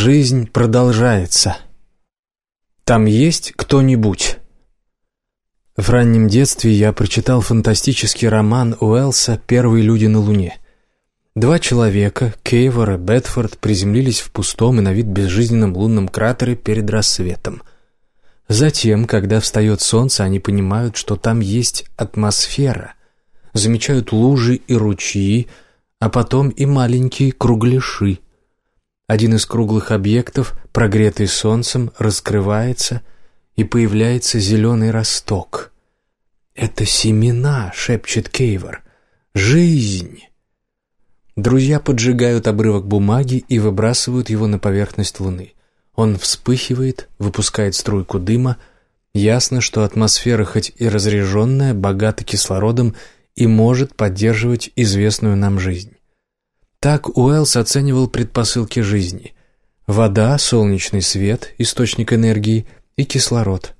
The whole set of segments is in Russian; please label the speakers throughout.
Speaker 1: Жизнь продолжается. Там есть кто-нибудь? В раннем детстве я прочитал фантастический роман Уэллса «Первые люди на Луне». Два человека, Кейвор и Бетфорд, приземлились в пустом и на вид безжизненном лунном кратере перед рассветом. Затем, когда встает солнце, они понимают, что там есть атмосфера, замечают лужи и ручьи, а потом и маленькие кругляши – один из круглых объектов, прогретый солнцем, раскрывается, и появляется зеленый росток. «Это семена», — шепчет Кейвор. «Жизнь!» Друзья поджигают обрывок бумаги и выбрасывают его на поверхность Луны. Он вспыхивает, выпускает струйку дыма. Ясно, что атмосфера, хоть и разреженная, богата кислородом и может поддерживать известную нам жизнь. Так Уэллс оценивал предпосылки жизни. Вода, солнечный свет, источник энергии и кислород.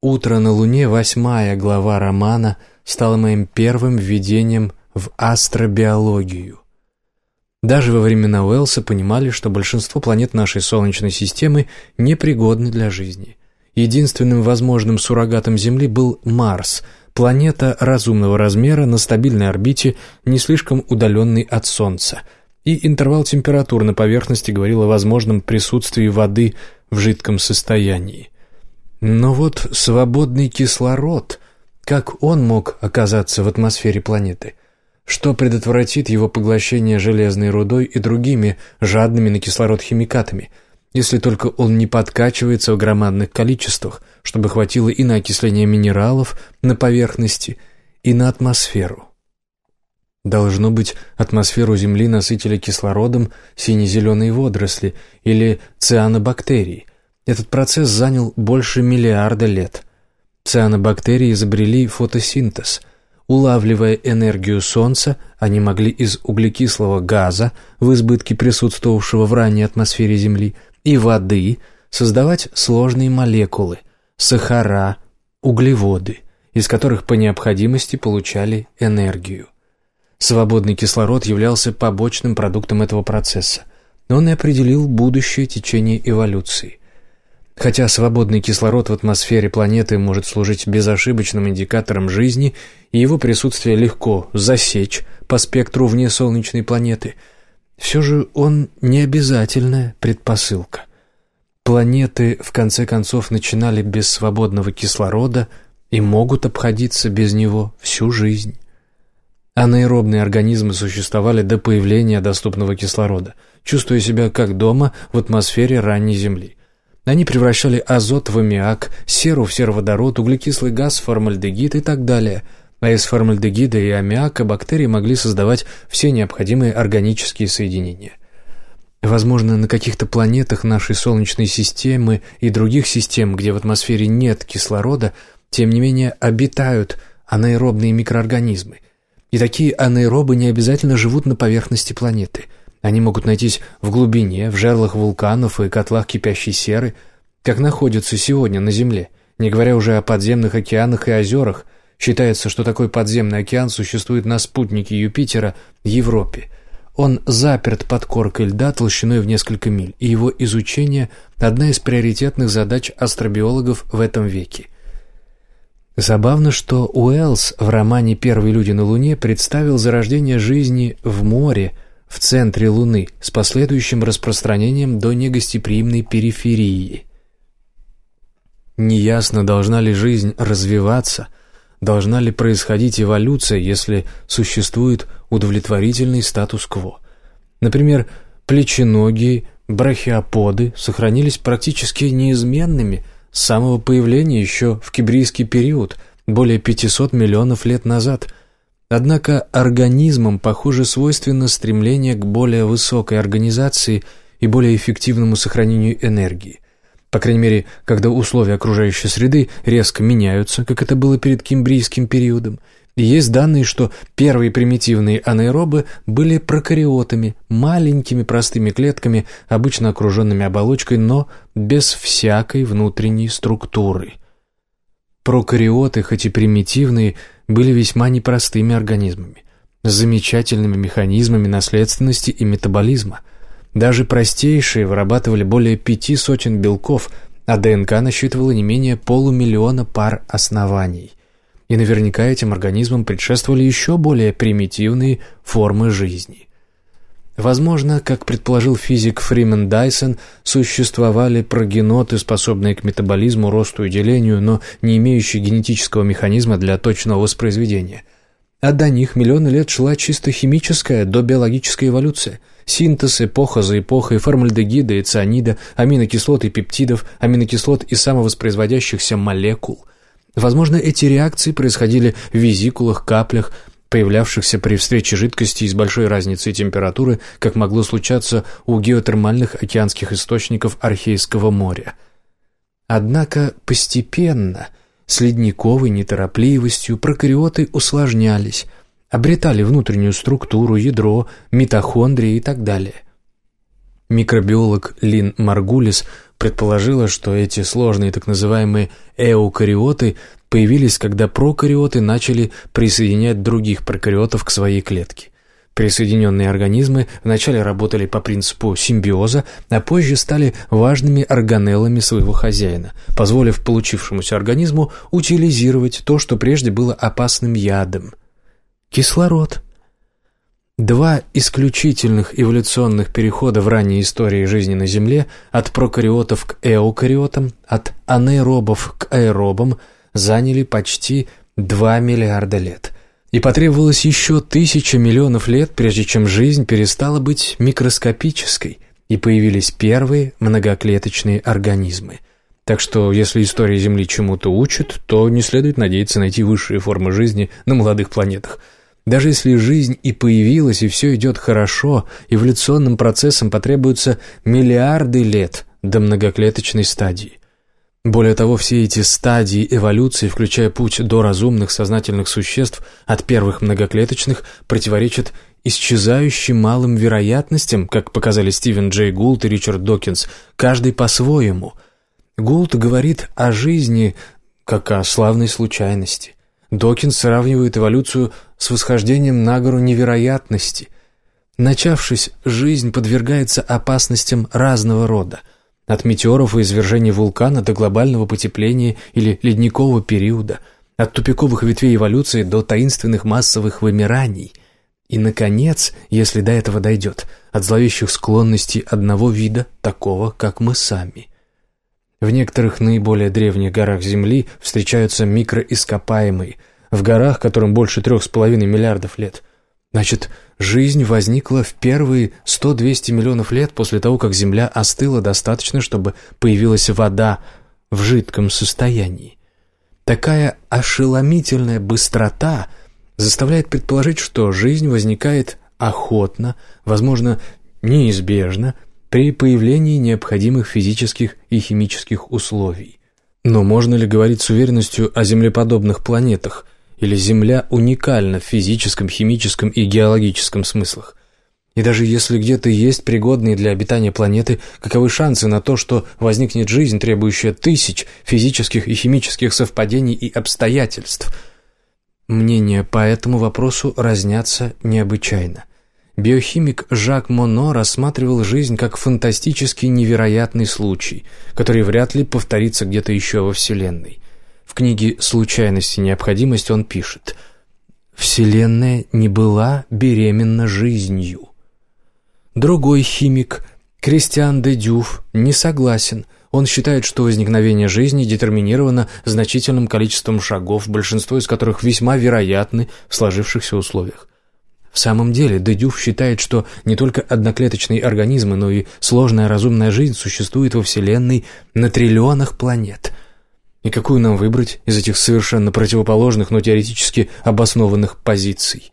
Speaker 1: «Утро на Луне», восьмая глава романа, стала моим первым введением в астробиологию. Даже во времена Уэллса понимали, что большинство планет нашей Солнечной системы непригодны для жизни. Единственным возможным суррогатом Земли был Марс – Планета разумного размера на стабильной орбите, не слишком удаленной от Солнца. И интервал температур на поверхности говорил о возможном присутствии воды в жидком состоянии. Но вот свободный кислород, как он мог оказаться в атмосфере планеты? Что предотвратит его поглощение железной рудой и другими жадными на кислород химикатами – если только он не подкачивается в громадных количествах, чтобы хватило и на окисление минералов на поверхности, и на атмосферу. Должно быть, атмосферу Земли насытили кислородом сине-зеленые водоросли или цианобактерии. Этот процесс занял больше миллиарда лет. Цианобактерии изобрели фотосинтез. Улавливая энергию Солнца, они могли из углекислого газа, в избытке присутствовавшего в ранней атмосфере Земли, и воды создавать сложные молекулы, сахара, углеводы, из которых по необходимости получали энергию. Свободный кислород являлся побочным продуктом этого процесса, но он и определил будущее течение эволюции. Хотя свободный кислород в атмосфере планеты может служить безошибочным индикатором жизни, и его присутствие легко засечь по спектру вне Солнечной планеты – все же он не обязательная предпосылка. Планеты, в конце концов, начинали без свободного кислорода и могут обходиться без него всю жизнь. Анаэробные организмы существовали до появления доступного кислорода, чувствуя себя как дома в атмосфере ранней Земли. Они превращали азот в аммиак, серу в сероводород, углекислый газ в формальдегид и так далее – а из формальдегида и аммиака бактерии могли создавать все необходимые органические соединения. Возможно, на каких-то планетах нашей Солнечной системы и других систем, где в атмосфере нет кислорода, тем не менее обитают анаэробные микроорганизмы. И такие анаэробы не обязательно живут на поверхности планеты. Они могут найтись в глубине, в жерлах вулканов и котлах кипящей серы, как находятся сегодня на Земле, не говоря уже о подземных океанах и озерах, Считается, что такой подземный океан существует на спутнике Юпитера Европе. Он заперт под коркой льда толщиной в несколько миль, и его изучение – одна из приоритетных задач астробиологов в этом веке. Забавно, что Уэллс в романе «Первые люди на Луне» представил зарождение жизни в море в центре Луны с последующим распространением до негостеприимной периферии. Неясно, должна ли жизнь развиваться – Должна ли происходить эволюция, если существует удовлетворительный статус-кво? Например, плеченогие, брахиоподы сохранились практически неизменными с самого появления еще в кибрийский период, более 500 миллионов лет назад. Однако организмам, похоже, свойственно стремление к более высокой организации и более эффективному сохранению энергии. По крайней мере, когда условия окружающей среды резко меняются, как это было перед кембрийским периодом. И есть данные, что первые примитивные анаэробы были прокариотами, маленькими простыми клетками, обычно окруженными оболочкой, но без всякой внутренней структуры. Прокариоты, хоть и примитивные, были весьма непростыми организмами, с замечательными механизмами наследственности и метаболизма – Даже простейшие вырабатывали более пяти сотен белков, а ДНК насчитывала не менее полумиллиона пар оснований. И наверняка этим организмам предшествовали еще более примитивные формы жизни. Возможно, как предположил физик Фримен Дайсон, существовали прогеноты, способные к метаболизму, росту и делению, но не имеющие генетического механизма для точного воспроизведения. А до них миллионы лет шла чисто химическая до биологическая эволюция – Синтез эпоха за эпохой, формальдегида и цианида, аминокислот и пептидов, аминокислот и самовоспроизводящихся молекул. Возможно, эти реакции происходили в визикулах, каплях, появлявшихся при встрече жидкости с большой разницей температуры, как могло случаться у геотермальных океанских источников Архейского моря. Однако постепенно, с ледниковой неторопливостью, прокариоты усложнялись – обретали внутреннюю структуру, ядро, митохондрии и так далее. Микробиолог Лин Маргулис предположила, что эти сложные так называемые эукариоты появились, когда прокариоты начали присоединять других прокариотов к своей клетке. Присоединенные организмы вначале работали по принципу симбиоза, а позже стали важными органеллами своего хозяина, позволив получившемуся организму утилизировать то, что прежде было опасным ядом – Кислород. Два исключительных эволюционных перехода в ранней истории жизни на Земле от прокариотов к эукариотам, от анаэробов к аэробам заняли почти 2 миллиарда лет. И потребовалось еще тысяча миллионов лет, прежде чем жизнь перестала быть микроскопической, и появились первые многоклеточные организмы. Так что, если история Земли чему-то учит, то не следует надеяться найти высшие формы жизни на молодых планетах – даже если жизнь и появилась, и все идет хорошо, эволюционным процессам потребуются миллиарды лет до многоклеточной стадии. Более того, все эти стадии эволюции, включая путь до разумных сознательных существ от первых многоклеточных, противоречат исчезающим малым вероятностям, как показали Стивен Джей Гулт и Ричард Докинс, каждый по-своему. Гулт говорит о жизни как о славной случайности. Докинс сравнивает эволюцию с восхождением на гору невероятности. Начавшись, жизнь подвергается опасностям разного рода. От метеоров и извержений вулкана до глобального потепления или ледникового периода, от тупиковых ветвей эволюции до таинственных массовых вымираний. И, наконец, если до этого дойдет, от зловещих склонностей одного вида, такого, как мы сами – в некоторых наиболее древних горах Земли встречаются микроископаемые, в горах, которым больше трех с половиной миллиардов лет. Значит, жизнь возникла в первые 100-200 миллионов лет после того, как Земля остыла достаточно, чтобы появилась вода в жидком состоянии. Такая ошеломительная быстрота заставляет предположить, что жизнь возникает охотно, возможно, неизбежно, при появлении необходимых физических и химических условий. Но можно ли говорить с уверенностью о землеподобных планетах, или Земля уникальна в физическом, химическом и геологическом смыслах? И даже если где-то есть пригодные для обитания планеты, каковы шансы на то, что возникнет жизнь, требующая тысяч физических и химических совпадений и обстоятельств? Мнения по этому вопросу разнятся необычайно. Биохимик Жак Моно рассматривал жизнь как фантастически невероятный случай, который вряд ли повторится где-то еще во Вселенной. В книге «Случайность и необходимость» он пишет «Вселенная не была беременна жизнью». Другой химик, Кристиан де Дюф, не согласен. Он считает, что возникновение жизни детерминировано значительным количеством шагов, большинство из которых весьма вероятны в сложившихся условиях. В самом деле, Дедюф считает, что не только одноклеточные организмы, но и сложная разумная жизнь существует во Вселенной на триллионах планет. И какую нам выбрать из этих совершенно противоположных, но теоретически обоснованных позиций?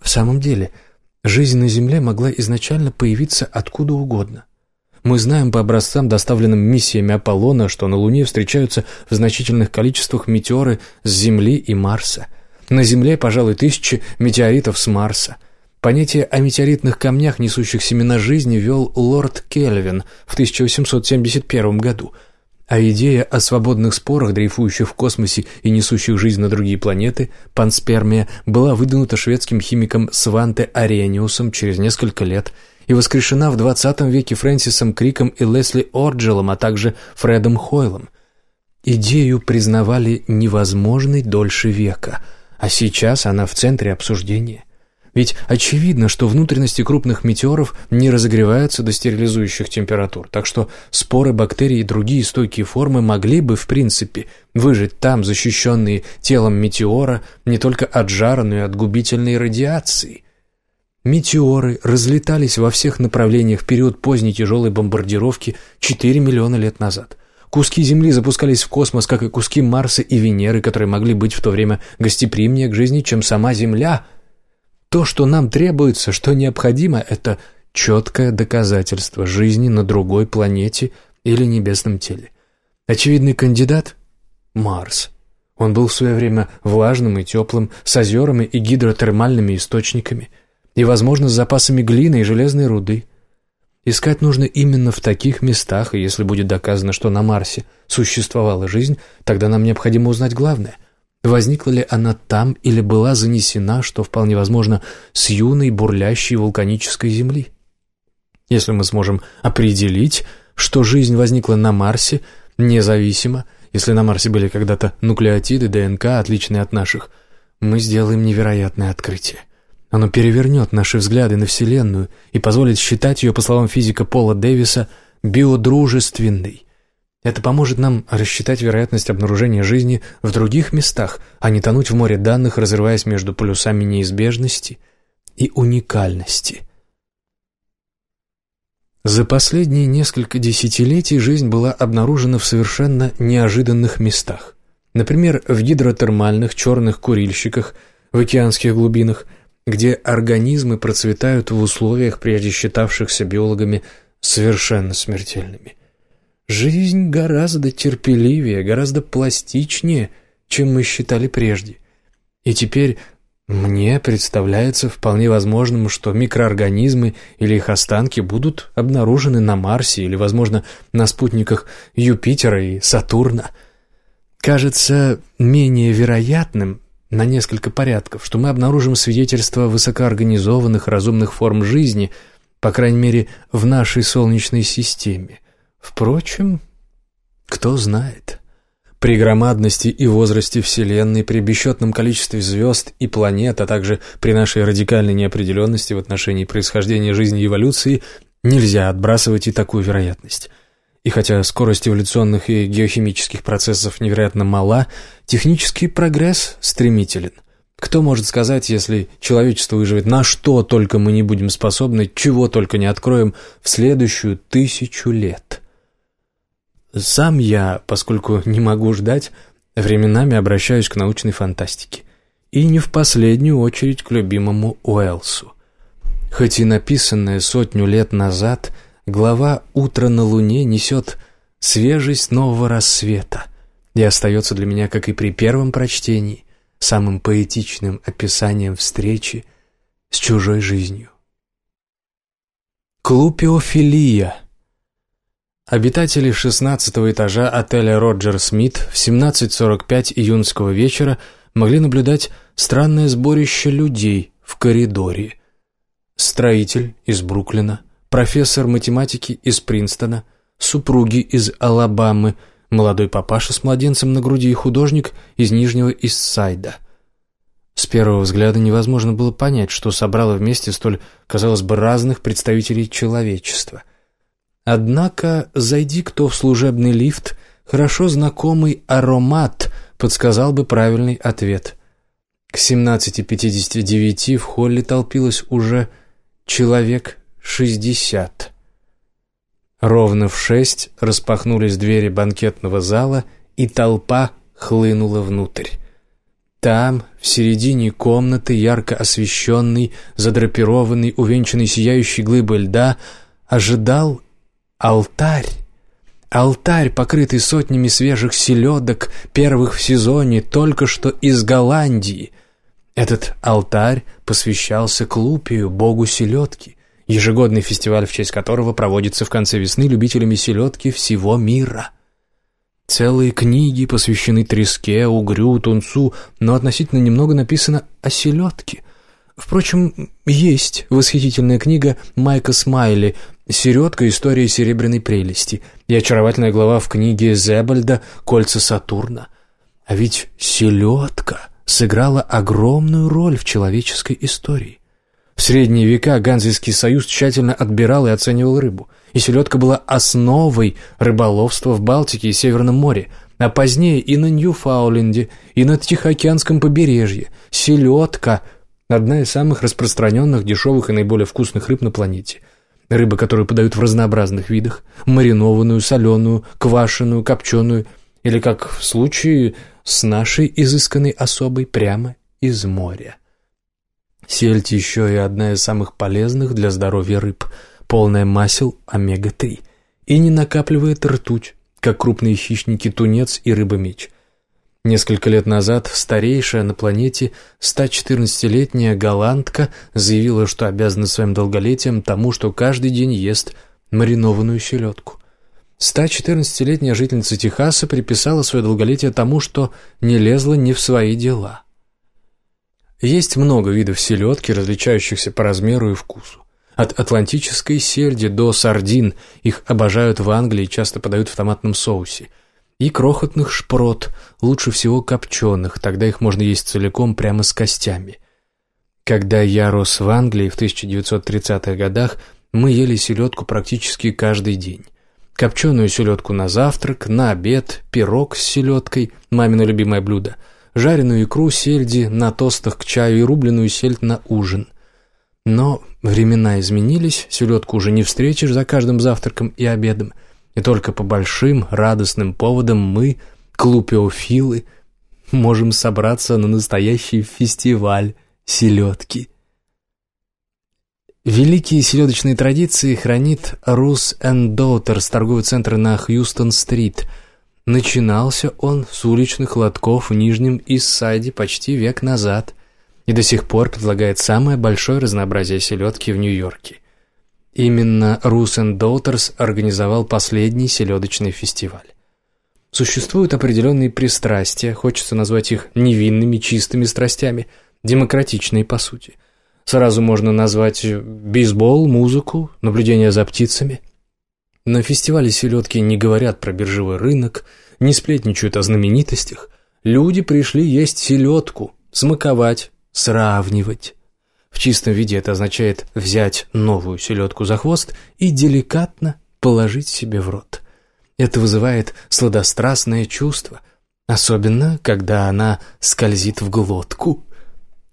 Speaker 1: В самом деле, жизнь на Земле могла изначально появиться откуда угодно. Мы знаем по образцам, доставленным миссиями Аполлона, что на Луне встречаются в значительных количествах метеоры с Земли и Марса – на Земле, пожалуй, тысячи метеоритов с Марса. Понятие о метеоритных камнях, несущих семена жизни, вел лорд Кельвин в 1871 году, а идея о свободных спорах, дрейфующих в космосе и несущих жизнь на другие планеты, панспермия, была выдвинута шведским химиком Сванте Арениусом через несколько лет и воскрешена в XX веке Фрэнсисом Криком и Лесли Орджелом, а также Фредом Хойлом. Идею признавали невозможной дольше века, а сейчас она в центре обсуждения. Ведь очевидно, что внутренности крупных метеоров не разогреваются до стерилизующих температур, так что споры бактерий и другие стойкие формы могли бы, в принципе, выжить там, защищенные телом метеора, не только от жара, но и от губительной радиации. Метеоры разлетались во всех направлениях в период поздней тяжелой бомбардировки 4 миллиона лет назад. Куски Земли запускались в космос, как и куски Марса и Венеры, которые могли быть в то время гостеприимнее к жизни, чем сама Земля – то, что нам требуется, что необходимо, это четкое доказательство жизни на другой планете или небесном теле. Очевидный кандидат – Марс. Он был в свое время влажным и теплым, с озерами и гидротермальными источниками, и, возможно, с запасами глины и железной руды. Искать нужно именно в таких местах, и если будет доказано, что на Марсе существовала жизнь, тогда нам необходимо узнать главное – Возникла ли она там или была занесена, что вполне возможно, с юной бурлящей вулканической земли? Если мы сможем определить, что жизнь возникла на Марсе, независимо, если на Марсе были когда-то нуклеотиды, ДНК, отличные от наших, мы сделаем невероятное открытие. Оно перевернет наши взгляды на Вселенную и позволит считать ее, по словам физика Пола Дэвиса, биодружественной, это поможет нам рассчитать вероятность обнаружения жизни в других местах, а не тонуть в море данных, разрываясь между полюсами неизбежности и уникальности. За последние несколько десятилетий жизнь была обнаружена в совершенно неожиданных местах. Например, в гидротермальных черных курильщиках в океанских глубинах, где организмы процветают в условиях, прежде считавшихся биологами совершенно смертельными. Жизнь гораздо терпеливее, гораздо пластичнее, чем мы считали прежде. И теперь мне представляется вполне возможным, что микроорганизмы или их останки будут обнаружены на Марсе или, возможно, на спутниках Юпитера и Сатурна. Кажется менее вероятным на несколько порядков, что мы обнаружим свидетельства высокоорганизованных разумных форм жизни, по крайней мере, в нашей Солнечной системе – Впрочем, кто знает. При громадности и возрасте Вселенной, при бесчетном количестве звезд и планет, а также при нашей радикальной неопределенности в отношении происхождения жизни и эволюции, нельзя отбрасывать и такую вероятность. И хотя скорость эволюционных и геохимических процессов невероятно мала, технический прогресс стремителен. Кто может сказать, если человечество выживет, на что только мы не будем способны, чего только не откроем в следующую тысячу лет? Сам я, поскольку не могу ждать, временами обращаюсь к научной фантастике. И не в последнюю очередь к любимому Уэлсу. Хоть и написанная сотню лет назад, глава «Утро на Луне» несет свежесть нового рассвета и остается для меня, как и при первом прочтении, самым поэтичным описанием встречи с чужой жизнью. Клупиофилия – Обитатели 16 этажа отеля «Роджер Смит» в 17.45 июньского вечера могли наблюдать странное сборище людей в коридоре. Строитель из Бруклина, профессор математики из Принстона, супруги из Алабамы, молодой папаша с младенцем на груди и художник из Нижнего Иссайда. С первого взгляда невозможно было понять, что собрало вместе столь, казалось бы, разных представителей человечества. Однако, зайди кто в служебный лифт, хорошо знакомый аромат подсказал бы правильный ответ. К 17.59 в холле толпилось уже человек 60. Ровно в шесть распахнулись двери банкетного зала, и толпа хлынула внутрь. Там, в середине комнаты, ярко освещенный, задрапированный, увенчанный сияющей глыбой льда, ожидал Алтарь. Алтарь, покрытый сотнями свежих селедок, первых в сезоне, только что из Голландии. Этот алтарь посвящался Клупию, богу селедки, ежегодный фестиваль, в честь которого проводится в конце весны любителями селедки всего мира. Целые книги посвящены треске, угрю, тунцу, но относительно немного написано о селедке. Впрочем, есть восхитительная книга Майка Смайли «Середка. История серебряной прелести» и очаровательная глава в книге Зебальда «Кольца Сатурна». А ведь селедка сыграла огромную роль в человеческой истории. В средние века Ганзейский союз тщательно отбирал и оценивал рыбу, и селедка была основой рыболовства в Балтике и Северном море, а позднее и на Ньюфауленде, и на Тихоокеанском побережье. Селедка – Одна из самых распространенных, дешевых и наиболее вкусных рыб на планете. Рыба, которую подают в разнообразных видах. Маринованную, соленую, квашеную, копченую. Или, как в случае с нашей изысканной особой, прямо из моря. Сельдь еще и одна из самых полезных для здоровья рыб, полная масел омега-3, и не накапливает ртуть, как крупные хищники тунец и рыба-меч. Несколько лет назад старейшая на планете 114-летняя голландка заявила, что обязана своим долголетием тому, что каждый день ест маринованную селедку. 114-летняя жительница Техаса приписала свое долголетие тому, что не лезла ни в свои дела. Есть много видов селедки, различающихся по размеру и вкусу. От атлантической сельди до сардин их обожают в Англии и часто подают в томатном соусе – и крохотных шпрот, лучше всего копченых, тогда их можно есть целиком прямо с костями. Когда я рос в Англии в 1930-х годах, мы ели селедку практически каждый день. Копченую селедку на завтрак, на обед, пирог с селедкой, мамино любимое блюдо, жареную икру сельди на тостах к чаю и рубленую сельдь на ужин. Но времена изменились, селедку уже не встретишь за каждым завтраком и обедом – и только по большим радостным поводам мы, клупеофилы, можем собраться на настоящий фестиваль селедки. Великие селедочные традиции хранит Рус энд Доутерс, торговый центр на Хьюстон-стрит. Начинался он с уличных лотков в Нижнем Иссайде почти век назад и до сих пор предлагает самое большое разнообразие селедки в Нью-Йорке – Именно Рус Доутерс организовал последний селедочный фестиваль. Существуют определенные пристрастия, хочется назвать их невинными, чистыми страстями, демократичные по сути. Сразу можно назвать бейсбол, музыку, наблюдение за птицами. На фестивале селедки не говорят про биржевой рынок, не сплетничают о знаменитостях. Люди пришли есть селедку, смаковать, сравнивать. В чистом виде это означает взять новую селедку за хвост и деликатно положить себе в рот. Это вызывает сладострастное чувство, особенно когда она скользит в глотку.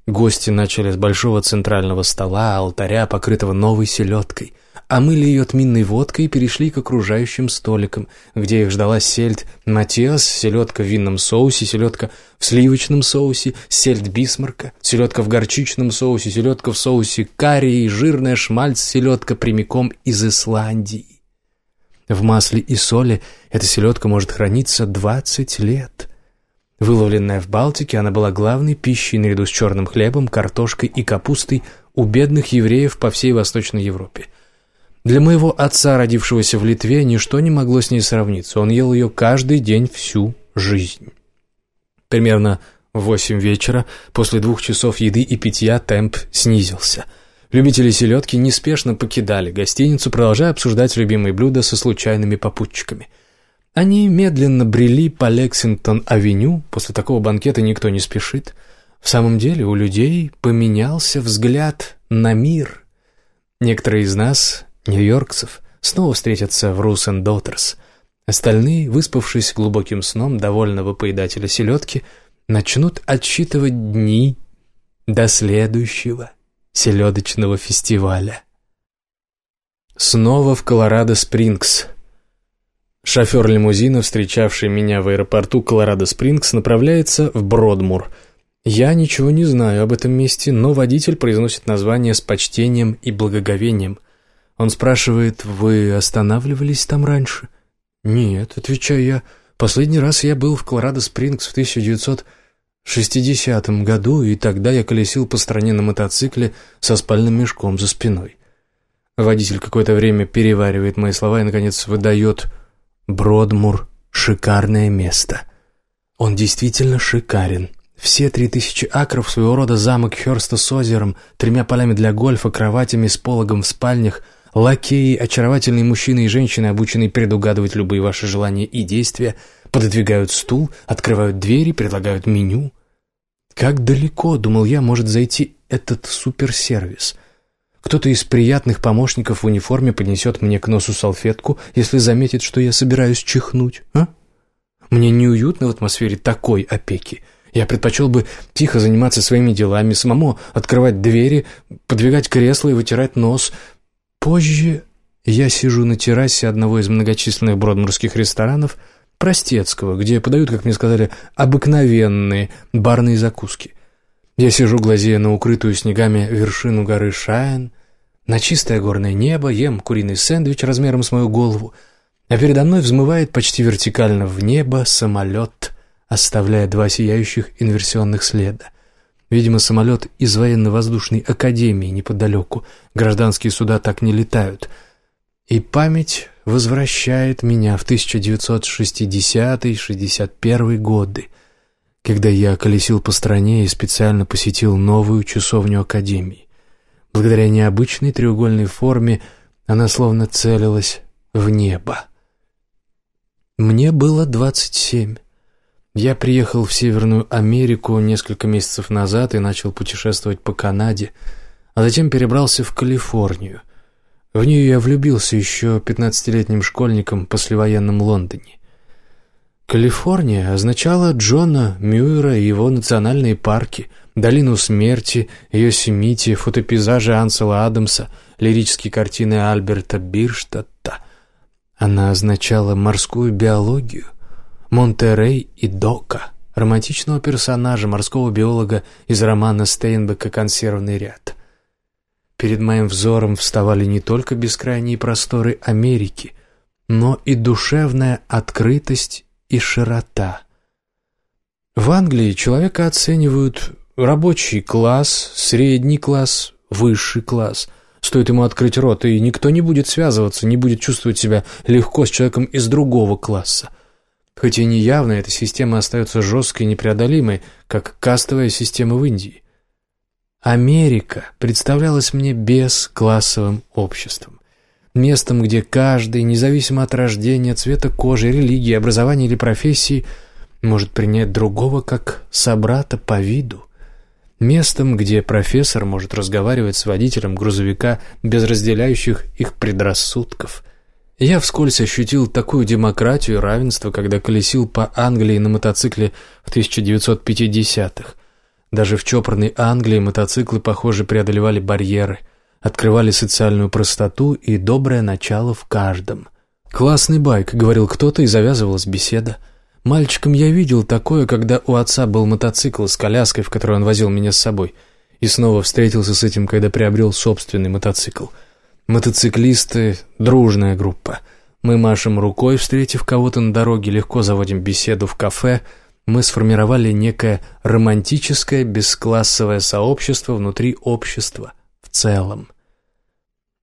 Speaker 1: Гости начали с большого центрального стола, алтаря, покрытого новой селедкой – омыли ее тминной водкой и перешли к окружающим столикам, где их ждала сельдь матиас, селедка в винном соусе, селедка в сливочном соусе, сельдь бисмарка, селедка в горчичном соусе, селедка в соусе карри и жирная шмальц селедка прямиком из Исландии. В масле и соли эта селедка может храниться 20 лет. Выловленная в Балтике, она была главной пищей наряду с черным хлебом, картошкой и капустой у бедных евреев по всей Восточной Европе. Для моего отца, родившегося в Литве, ничто не могло с ней сравниться. Он ел ее каждый день всю жизнь. Примерно в восемь вечера, после двух часов еды и питья, темп снизился. Любители селедки неспешно покидали гостиницу, продолжая обсуждать любимые блюда со случайными попутчиками. Они медленно брели по Лексингтон-авеню, после такого банкета никто не спешит. В самом деле у людей поменялся взгляд на мир. Некоторые из нас нью-йоркцев снова встретятся в Рус энд Доттерс. Остальные, выспавшись глубоким сном довольного поедателя селедки, начнут отсчитывать дни до следующего селедочного фестиваля. Снова в Колорадо-Спрингс. Шофер лимузина, встречавший меня в аэропорту Колорадо-Спрингс, направляется в Бродмур. Я ничего не знаю об этом месте, но водитель произносит название с почтением и благоговением. Он спрашивает, вы останавливались там раньше? Нет, отвечаю я. Последний раз я был в Колорадо-Спрингс в 1960 году, и тогда я колесил по стране на мотоцикле со спальным мешком за спиной. Водитель какое-то время переваривает мои слова и, наконец, выдает «Бродмур — шикарное место». Он действительно шикарен. Все три тысячи акров, своего рода замок Хёрста с озером, тремя полями для гольфа, кроватями с пологом в спальнях, лакеи, очаровательные мужчины и женщины, обученные предугадывать любые ваши желания и действия, пододвигают стул, открывают двери, предлагают меню. Как далеко, думал я, может зайти этот суперсервис? Кто-то из приятных помощников в униформе поднесет мне к носу салфетку, если заметит, что я собираюсь чихнуть, а? Мне неуютно в атмосфере такой опеки — я предпочел бы тихо заниматься своими делами, самому открывать двери, подвигать кресло и вытирать нос. Позже я сижу на террасе одного из многочисленных бродмурских ресторанов простецкого, где подают, как мне сказали, обыкновенные барные закуски. Я сижу, глазея на укрытую снегами вершину горы Шайн, на чистое горное небо, ем куриный сэндвич размером с мою голову, а передо мной взмывает почти вертикально в небо самолет оставляя два сияющих инверсионных следа. Видимо, самолет из военно-воздушной академии неподалеку. Гражданские суда так не летают. И память возвращает меня в 1960-61 годы, когда я колесил по стране и специально посетил новую часовню академии. Благодаря необычной треугольной форме она словно целилась в небо. Мне было двадцать семь. Я приехал в Северную Америку несколько месяцев назад и начал путешествовать по Канаде, а затем перебрался в Калифорнию. В нее я влюбился еще пятнадцатилетним школьником в послевоенном Лондоне. Калифорния означала Джона Мюэра и его национальные парки, долину смерти, Йосемити, фотопейзажи Ансела Адамса, лирические картины Альберта Бирштадта. Она означала морскую биологию, Монтерей и Дока, романтичного персонажа, морского биолога из романа Стейнбека «Консервный ряд». Перед моим взором вставали не только бескрайние просторы Америки, но и душевная открытость и широта. В Англии человека оценивают рабочий класс, средний класс, высший класс. Стоит ему открыть рот, и никто не будет связываться, не будет чувствовать себя легко с человеком из другого класса. Хоть и неявно, эта система остается жесткой и непреодолимой, как кастовая система в Индии. Америка представлялась мне бесклассовым обществом. Местом, где каждый, независимо от рождения, цвета кожи, религии, образования или профессии, может принять другого как собрата по виду. Местом, где профессор может разговаривать с водителем грузовика без разделяющих их предрассудков – я вскользь ощутил такую демократию и равенство, когда колесил по Англии на мотоцикле в 1950-х. Даже в чопорной Англии мотоциклы, похоже, преодолевали барьеры, открывали социальную простоту и доброе начало в каждом. «Классный байк», — говорил кто-то, и завязывалась беседа. Мальчиком я видел такое, когда у отца был мотоцикл с коляской, в которой он возил меня с собой, и снова встретился с этим, когда приобрел собственный мотоцикл — Мотоциклисты — дружная группа. Мы машем рукой, встретив кого-то на дороге, легко заводим беседу в кафе. Мы сформировали некое романтическое бесклассовое сообщество внутри общества в целом.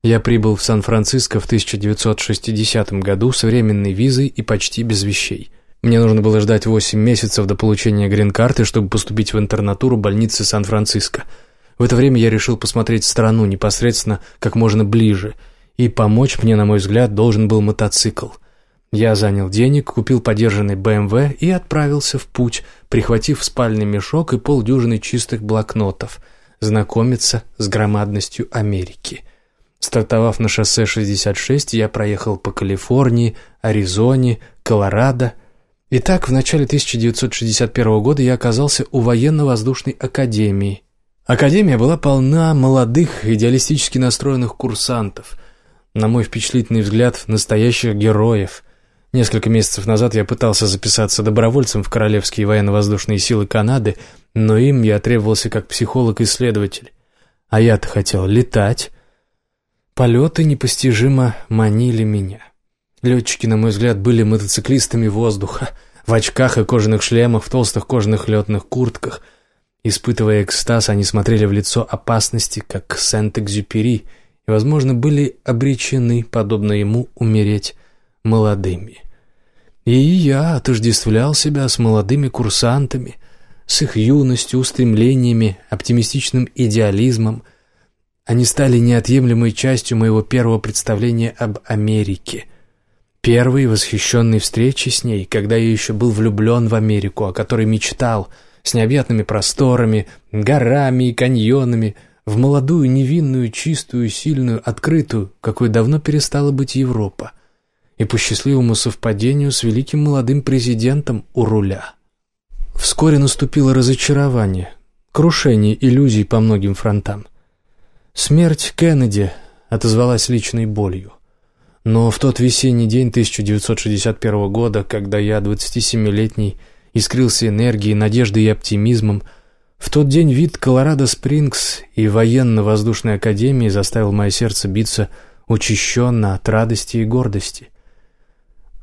Speaker 1: Я прибыл в Сан-Франциско в 1960 году с временной визой и почти без вещей. Мне нужно было ждать 8 месяцев до получения грин-карты, чтобы поступить в интернатуру больницы Сан-Франциско – в это время я решил посмотреть страну непосредственно как можно ближе, и помочь мне, на мой взгляд, должен был мотоцикл. Я занял денег, купил подержанный БМВ эм и отправился в путь, прихватив спальный мешок и полдюжины чистых блокнотов, знакомиться с громадностью Америки. Стартовав на шоссе 66, я проехал по Калифорнии, Аризоне, Колорадо. И так, в начале 1961 года я оказался у военно-воздушной академии – Академия была полна молодых, идеалистически настроенных курсантов. На мой впечатлительный взгляд, настоящих героев. Несколько месяцев назад я пытался записаться добровольцем в Королевские военно-воздушные силы Канады, но им я требовался как психолог-исследователь. А я-то хотел летать. Полеты непостижимо манили меня. Летчики, на мой взгляд, были мотоциклистами воздуха, в очках и кожаных шлемах, в толстых кожаных летных куртках – Испытывая экстаз, они смотрели в лицо опасности, как Сент-Экзюпери, и, возможно, были обречены, подобно ему, умереть молодыми. И я отождествлял себя с молодыми курсантами, с их юностью, устремлениями, оптимистичным идеализмом. Они стали неотъемлемой частью моего первого представления об Америке. Первой восхищенной встречи с ней, когда я еще был влюблен в Америку, о которой мечтал, с необъятными просторами, горами и каньонами, в молодую, невинную, чистую, сильную, открытую, какой давно перестала быть Европа, и по счастливому совпадению с великим молодым президентом у руля. Вскоре наступило разочарование, крушение иллюзий по многим фронтам. Смерть Кеннеди отозвалась личной болью. Но в тот весенний день 1961 года, когда я, 27-летний, искрился энергией, надеждой и оптимизмом, в тот день вид Колорадо-Спрингс и военно-воздушной академии заставил мое сердце биться учащенно от радости и гордости.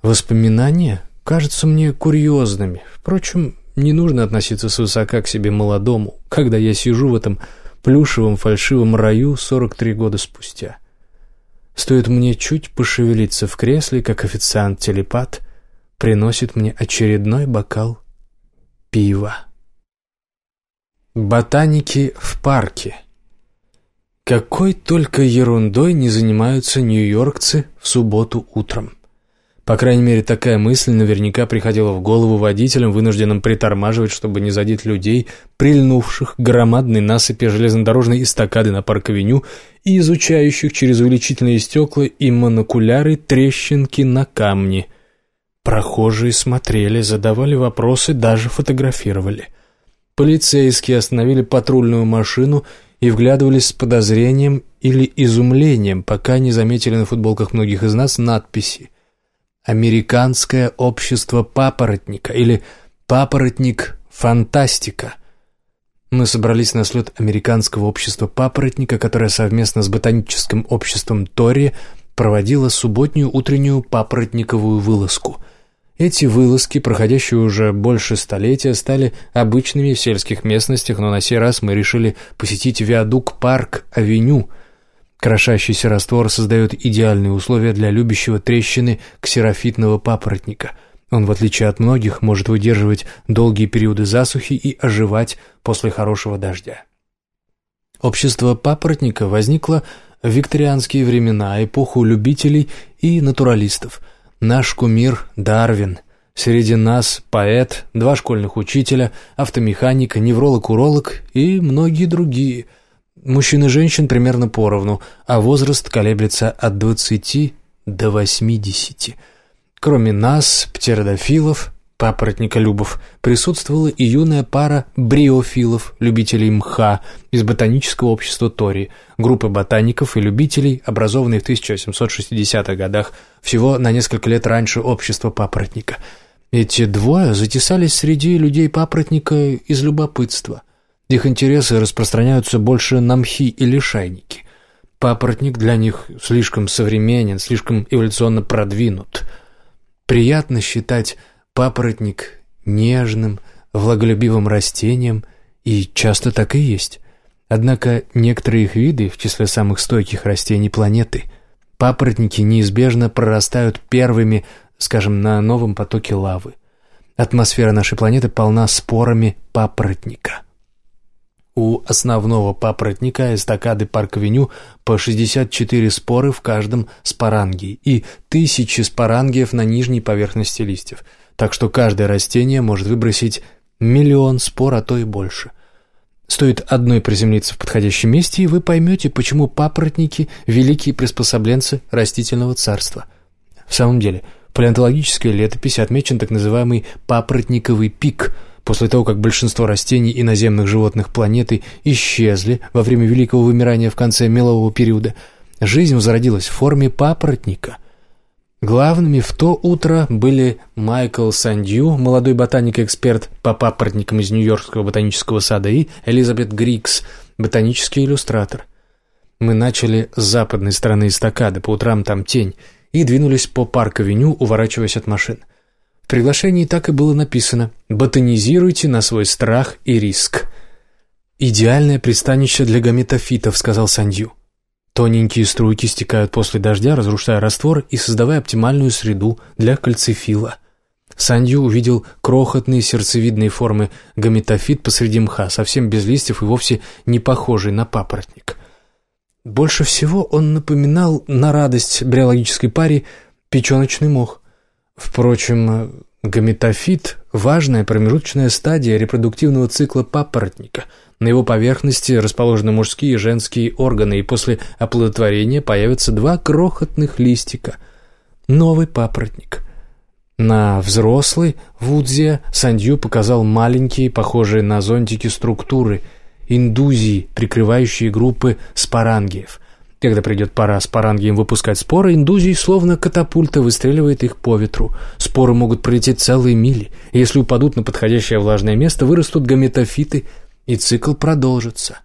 Speaker 1: Воспоминания кажутся мне курьезными. Впрочем, не нужно относиться свысока к себе молодому, когда я сижу в этом плюшевом фальшивом раю 43 года спустя. Стоит мне чуть пошевелиться в кресле, как официант-телепат приносит мне очередной бокал пива. Ботаники в парке. Какой только ерундой не занимаются нью-йоркцы в субботу утром. По крайней мере, такая мысль наверняка приходила в голову водителям, вынужденным притормаживать, чтобы не задеть людей, прильнувших к громадной насыпи железнодорожной эстакады на парк-авеню и изучающих через увеличительные стекла и монокуляры трещинки на камне. Прохожие смотрели, задавали вопросы, даже фотографировали. Полицейские остановили патрульную машину и вглядывались с подозрением или изумлением, пока не заметили на футболках многих из нас надписи – «Американское общество папоротника» или «Папоротник фантастика». Мы собрались на слет Американского общества папоротника, которое совместно с ботаническим обществом Тори проводило субботнюю утреннюю папоротниковую вылазку. Эти вылазки, проходящие уже больше столетия, стали обычными в сельских местностях, но на сей раз мы решили посетить виадук Парк-авеню – Крошащийся раствор создает идеальные условия для любящего трещины ксерофитного папоротника. Он, в отличие от многих, может выдерживать долгие периоды засухи и оживать после хорошего дождя. Общество папоротника возникло в викторианские времена, эпоху любителей и натуралистов. Наш кумир Дарвин. Среди нас поэт, два школьных учителя, автомеханика, невролог-уролог и многие другие – Мужчин и женщин примерно поровну, а возраст колеблется от 20 до 80. Кроме нас, птеродофилов, папоротниколюбов, присутствовала и юная пара бриофилов, любителей мха, из ботанического общества Тори, группы ботаников и любителей, образованной в 1860-х годах, всего на несколько лет раньше общества папоротника. Эти двое затесались среди людей папоротника из любопытства. Их интересы распространяются больше на мхи и лишайники. Папоротник для них слишком современен, слишком эволюционно продвинут. Приятно считать папоротник нежным, влаголюбивым растением, и часто так и есть. Однако некоторые их виды, в числе самых стойких растений планеты, папоротники неизбежно прорастают первыми, скажем, на новом потоке лавы. Атмосфера нашей планеты полна спорами папоротника – у основного папоротника эстакады парк-авеню по 64 споры в каждом спорангии и тысячи спорангиев на нижней поверхности листьев, так что каждое растение может выбросить миллион спор, а то и больше. Стоит одной приземлиться в подходящем месте, и вы поймете, почему папоротники – великие приспособленцы растительного царства. В самом деле, в палеонтологической летописи отмечен так называемый папоротниковый пик – После того, как большинство растений и наземных животных планеты исчезли во время Великого вымирания в конце мелового периода, жизнь возродилась в форме папоротника. Главными в то утро были Майкл Сандью, молодой ботаник-эксперт по папоротникам из Нью-Йоркского ботанического сада, и Элизабет Грикс, ботанический иллюстратор. Мы начали с западной стороны эстакады, по утрам там тень, и двинулись по парк-авеню, уворачиваясь от машин приглашении так и было написано «Ботанизируйте на свой страх и риск». «Идеальное пристанище для гаметофитов», — сказал Сандью. Тоненькие струйки стекают после дождя, разрушая раствор и создавая оптимальную среду для кальцифила. Сандью увидел крохотные сердцевидные формы гаметофит посреди мха, совсем без листьев и вовсе не похожий на папоротник. Больше всего он напоминал на радость биологической паре печеночный мох. Впрочем, гаметофит – важная промежуточная стадия репродуктивного цикла папоротника. На его поверхности расположены мужские и женские органы, и после оплодотворения появятся два крохотных листика. Новый папоротник – на взрослый Вудзе Сандью показал маленькие, похожие на зонтики структуры, индузии, прикрывающие группы спорангиев. Когда придет пора спорангиям выпускать споры, индузий словно катапульта выстреливает их по ветру. Споры могут пролететь целые мили. Если упадут на подходящее влажное место, вырастут гаметофиты, и цикл продолжится.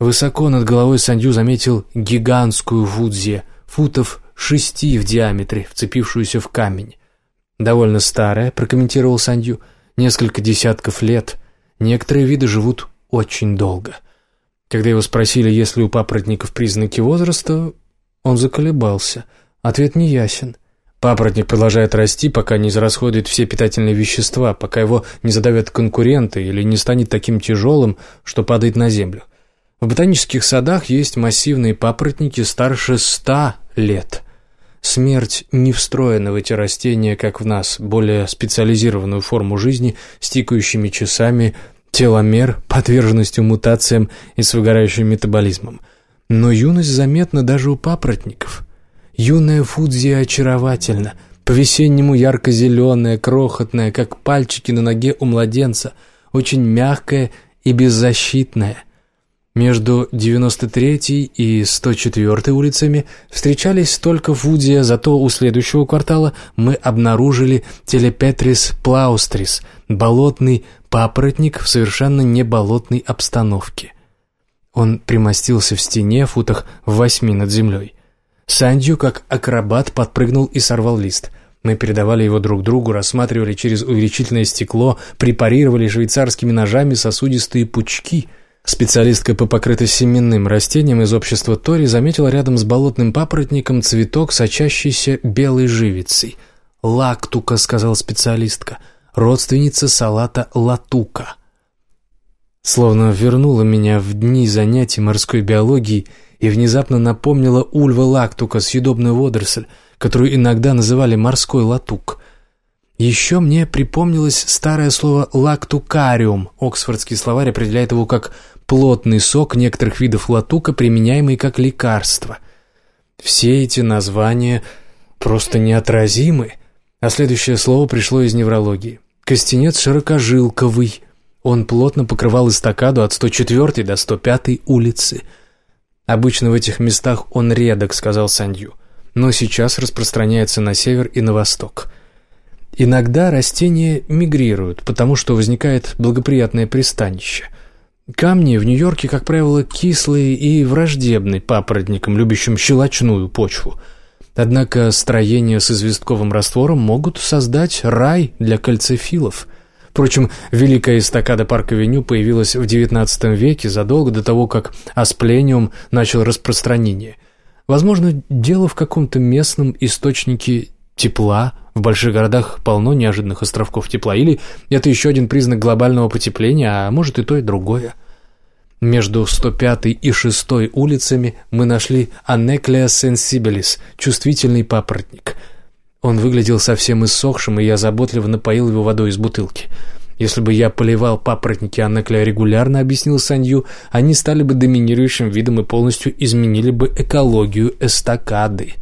Speaker 1: Высоко над головой Сандью заметил гигантскую Вудзе, футов шести в диаметре, вцепившуюся в камень. «Довольно старая», — прокомментировал Сандью. «Несколько десятков лет. Некоторые виды живут очень долго». Когда его спросили, есть ли у папоротников признаки возраста, он заколебался. Ответ не ясен. Папоротник продолжает расти, пока не израсходует все питательные вещества, пока его не задавят конкуренты или не станет таким тяжелым, что падает на землю. В ботанических садах есть массивные папоротники старше ста лет. Смерть не встроена в эти растения, как в нас, более специализированную форму жизни с тикающими часами, теломер, подверженностью мутациям и с выгорающим метаболизмом. Но юность заметна даже у папоротников. Юная фудзия очаровательна, по-весеннему ярко-зеленая, крохотная, как пальчики на ноге у младенца, очень мягкая и беззащитная. Между 93-й и 104-й улицами встречались только Вудия, зато у следующего квартала мы обнаружили телепетрис плаустрис, болотный папоротник в совершенно неболотной обстановке. Он примостился в стене, футах в восьми над землей. Сандью, как акробат, подпрыгнул и сорвал лист. Мы передавали его друг другу, рассматривали через увеличительное стекло, препарировали швейцарскими ножами сосудистые пучки — Специалистка по покрытосеменным растениям из общества Тори заметила рядом с болотным папоротником цветок, сочащийся белой живицей. «Лактука», — сказала специалистка, — «родственница салата латука». Словно вернула меня в дни занятий морской биологией и внезапно напомнила ульва лактука, съедобную водоросль, которую иногда называли морской латук. Еще мне припомнилось старое слово «лактукариум». Оксфордский словарь определяет его как плотный сок некоторых видов латука, применяемый как лекарство. Все эти названия просто неотразимы. А следующее слово пришло из неврологии. Костенец широкожилковый. Он плотно покрывал эстакаду от 104 до 105 улицы. Обычно в этих местах он редок, сказал Сандью, но сейчас распространяется на север и на восток. Иногда растения мигрируют, потому что возникает благоприятное пристанище. Камни в Нью-Йорке, как правило, кислые и враждебны папоротникам, любящим щелочную почву. Однако строения с известковым раствором могут создать рай для кальцифилов. Впрочем, великая эстакада парк-авеню появилась в XIX веке, задолго до того, как асплениум начал распространение. Возможно, дело в каком-то местном источнике тепла, в больших городах полно неожиданных островков тепла, или это еще один признак глобального потепления, а может и то, и другое. Между 105 и 6 улицами мы нашли Анеклея сенсибелис, чувствительный папоротник. Он выглядел совсем иссохшим, и я заботливо напоил его водой из бутылки. Если бы я поливал папоротники Анеклея регулярно, объяснил Санью, они стали бы доминирующим видом и полностью изменили бы экологию эстакады.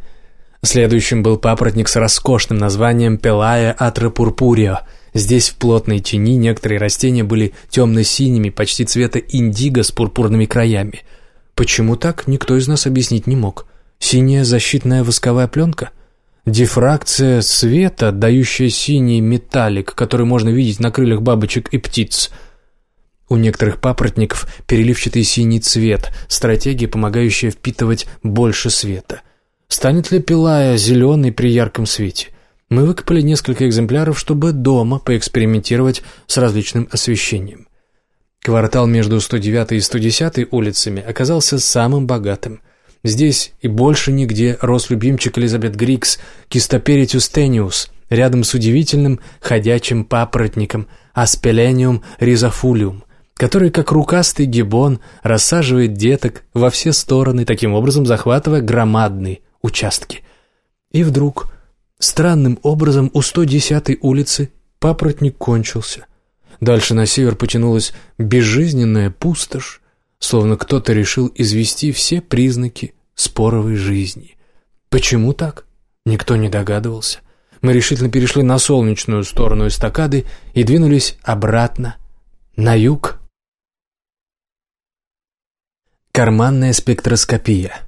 Speaker 1: Следующим был папоротник с роскошным названием Пелая атропурпурио. Здесь в плотной тени некоторые растения были темно-синими, почти цвета индиго с пурпурными краями. Почему так, никто из нас объяснить не мог. Синяя защитная восковая пленка? Дифракция света, дающая синий металлик, который можно видеть на крыльях бабочек и птиц – у некоторых папоротников переливчатый синий цвет, стратегия, помогающая впитывать больше света. Станет ли пилая зеленой при ярком свете? Мы выкопали несколько экземпляров, чтобы дома поэкспериментировать с различным освещением. Квартал между 109 и 110 улицами оказался самым богатым. Здесь и больше нигде рос любимчик Элизабет Грикс, кистоперитюс тениус, рядом с удивительным ходячим папоротником Аспелениум ризофулиум, который, как рукастый гибон, рассаживает деток во все стороны, таким образом захватывая громадные участки. И вдруг, странным образом, у 110-й улицы папоротник кончился. Дальше на север потянулась безжизненная пустошь, словно кто-то решил извести все признаки споровой жизни. Почему так? Никто не догадывался. Мы решительно перешли на солнечную сторону эстакады и двинулись обратно, на юг. Карманная спектроскопия.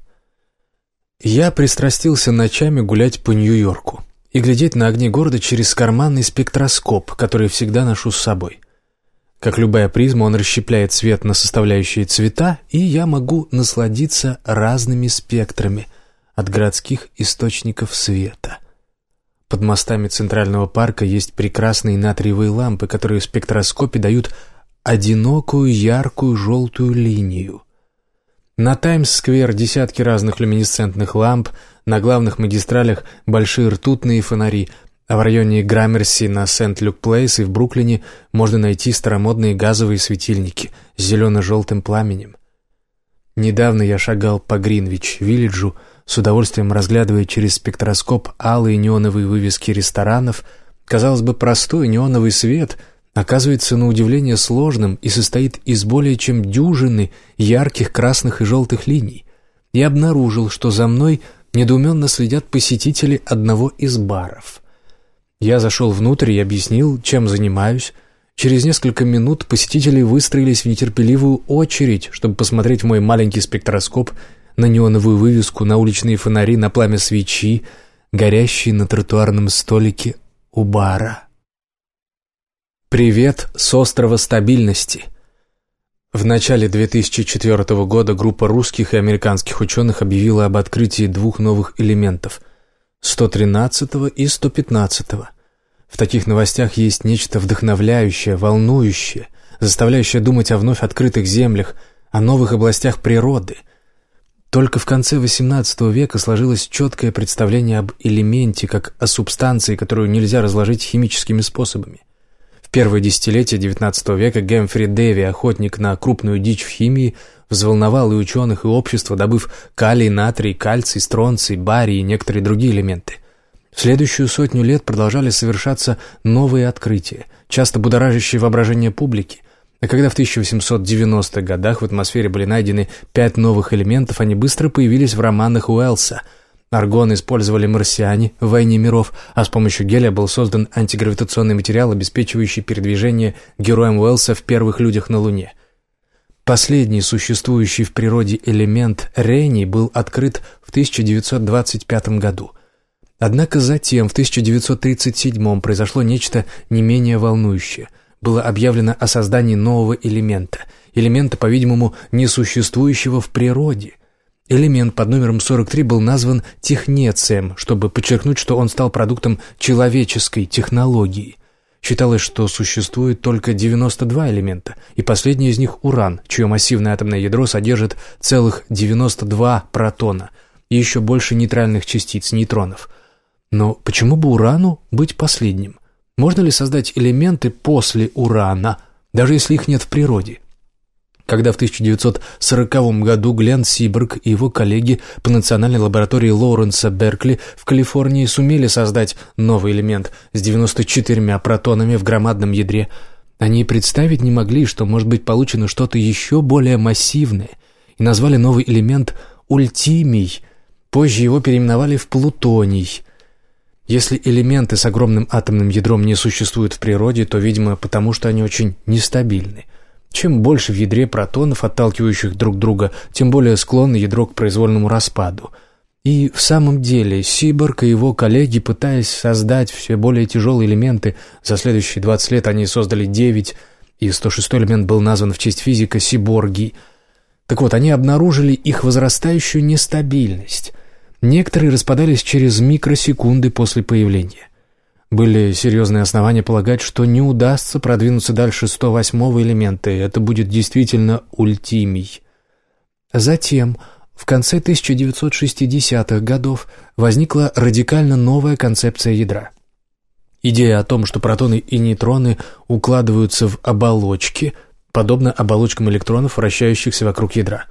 Speaker 1: Я пристрастился ночами гулять по Нью-Йорку и глядеть на огни города через карманный спектроскоп, который всегда ношу с собой. Как любая призма, он расщепляет свет на составляющие цвета, и я могу насладиться разными спектрами от городских источников света. Под мостами Центрального парка есть прекрасные натриевые лампы, которые в спектроскопе дают одинокую яркую желтую линию. На Таймс-сквер десятки разных люминесцентных ламп, на главных магистралях большие ртутные фонари, а в районе Граммерси на Сент-Люк-Плейс и в Бруклине можно найти старомодные газовые светильники с зелено-желтым пламенем. Недавно я шагал по Гринвич-Виллиджу, с удовольствием разглядывая через спектроскоп алые неоновые вывески ресторанов. Казалось бы, простой неоновый свет оказывается на удивление сложным и состоит из более чем дюжины ярких красных и желтых линий. Я обнаружил, что за мной недоуменно следят посетители одного из баров — я зашел внутрь и объяснил, чем занимаюсь. Через несколько минут посетители выстроились в нетерпеливую очередь, чтобы посмотреть мой маленький спектроскоп на неоновую вывеску, на уличные фонари, на пламя свечи, горящие на тротуарном столике у бара. Привет с острова стабильности. В начале 2004 года группа русских и американских ученых объявила об открытии двух новых элементов – 113 и 115. В таких новостях есть нечто вдохновляющее, волнующее, заставляющее думать о вновь открытых землях, о новых областях природы. Только в конце XVIII века сложилось четкое представление об элементе, как о субстанции, которую нельзя разложить химическими способами. Первое десятилетие XIX века Гэмфри Дэви, охотник на крупную дичь в химии, взволновал и ученых, и общество, добыв калий, натрий, кальций, стронций, барий и некоторые другие элементы. В следующую сотню лет продолжали совершаться новые открытия, часто будоражащие воображение публики. А когда в 1890-х годах в атмосфере были найдены пять новых элементов, они быстро появились в романах Уэллса. Аргон использовали марсиане в «Войне миров», а с помощью гелия был создан антигравитационный материал, обеспечивающий передвижение героем Уэллса в первых людях на Луне – Последний существующий в природе элемент рений был открыт в 1925 году. Однако затем, в 1937 произошло нечто не менее волнующее. Было объявлено о создании нового элемента, элемента, по-видимому, несуществующего в природе. Элемент под номером 43 был назван технецием, чтобы подчеркнуть, что он стал продуктом человеческой технологии – Считалось, что существует только 92 элемента, и последний из них – уран, чье массивное атомное ядро содержит целых 92 протона и еще больше нейтральных частиц, нейтронов. Но почему бы урану быть последним? Можно ли создать элементы после урана, даже если их нет в природе? Когда в 1940 году Глен Сиберг и его коллеги по национальной лаборатории Лоуренса Беркли в Калифорнии сумели создать новый элемент с 94 протонами в громадном ядре, они представить не могли, что может быть получено что-то еще более массивное, и назвали новый элемент «ультимий», позже его переименовали в «плутоний». Если элементы с огромным атомным ядром не существуют в природе, то, видимо, потому что они очень нестабильны – чем больше в ядре протонов, отталкивающих друг друга, тем более склонно ядро к произвольному распаду. И в самом деле Сиборг и его коллеги, пытаясь создать все более тяжелые элементы, за следующие 20 лет они создали 9, и 106 элемент был назван в честь физика Сиборги. Так вот, они обнаружили их возрастающую нестабильность. Некоторые распадались через микросекунды после появления. Были серьезные основания полагать, что не удастся продвинуться дальше 108-го элемента, и это будет действительно ультимий. Затем, в конце 1960-х годов, возникла радикально новая концепция ядра. Идея о том, что протоны и нейтроны укладываются в оболочки, подобно оболочкам электронов, вращающихся вокруг ядра.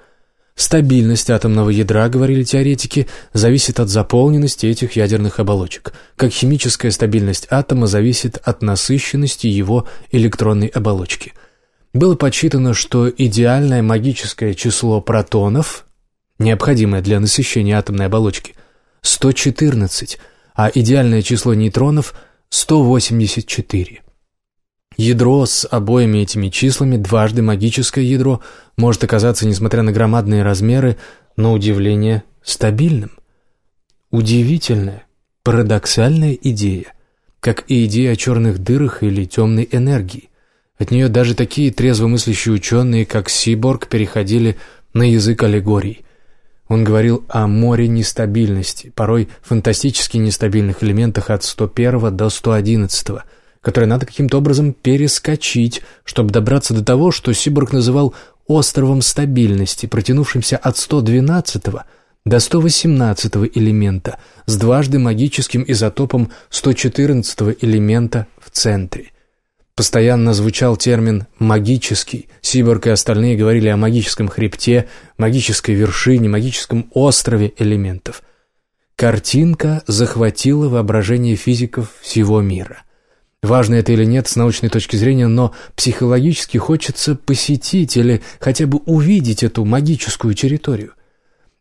Speaker 1: Стабильность атомного ядра, говорили теоретики, зависит от заполненности этих ядерных оболочек, как химическая стабильность атома зависит от насыщенности его электронной оболочки. Было подсчитано, что идеальное магическое число протонов, необходимое для насыщения атомной оболочки, 114, а идеальное число нейтронов – 184. Ядро с обоими этими числами, дважды магическое ядро, может оказаться, несмотря на громадные размеры, на удивление стабильным. Удивительная, парадоксальная идея, как и идея о черных дырах или темной энергии. От нее даже такие трезвомыслящие ученые, как Сиборг, переходили на язык аллегорий. Он говорил о море нестабильности, порой фантастически нестабильных элементах от 101 до 111, которые надо каким-то образом перескочить, чтобы добраться до того, что Сиборг называл островом стабильности, протянувшимся от 112 до 118 элемента с дважды магическим изотопом 114 элемента в центре. Постоянно звучал термин «магический». Сиборг и остальные говорили о магическом хребте, магической вершине, магическом острове элементов. Картинка захватила воображение физиков всего мира. Важно это или нет с научной точки зрения, но психологически хочется посетить или хотя бы увидеть эту магическую территорию.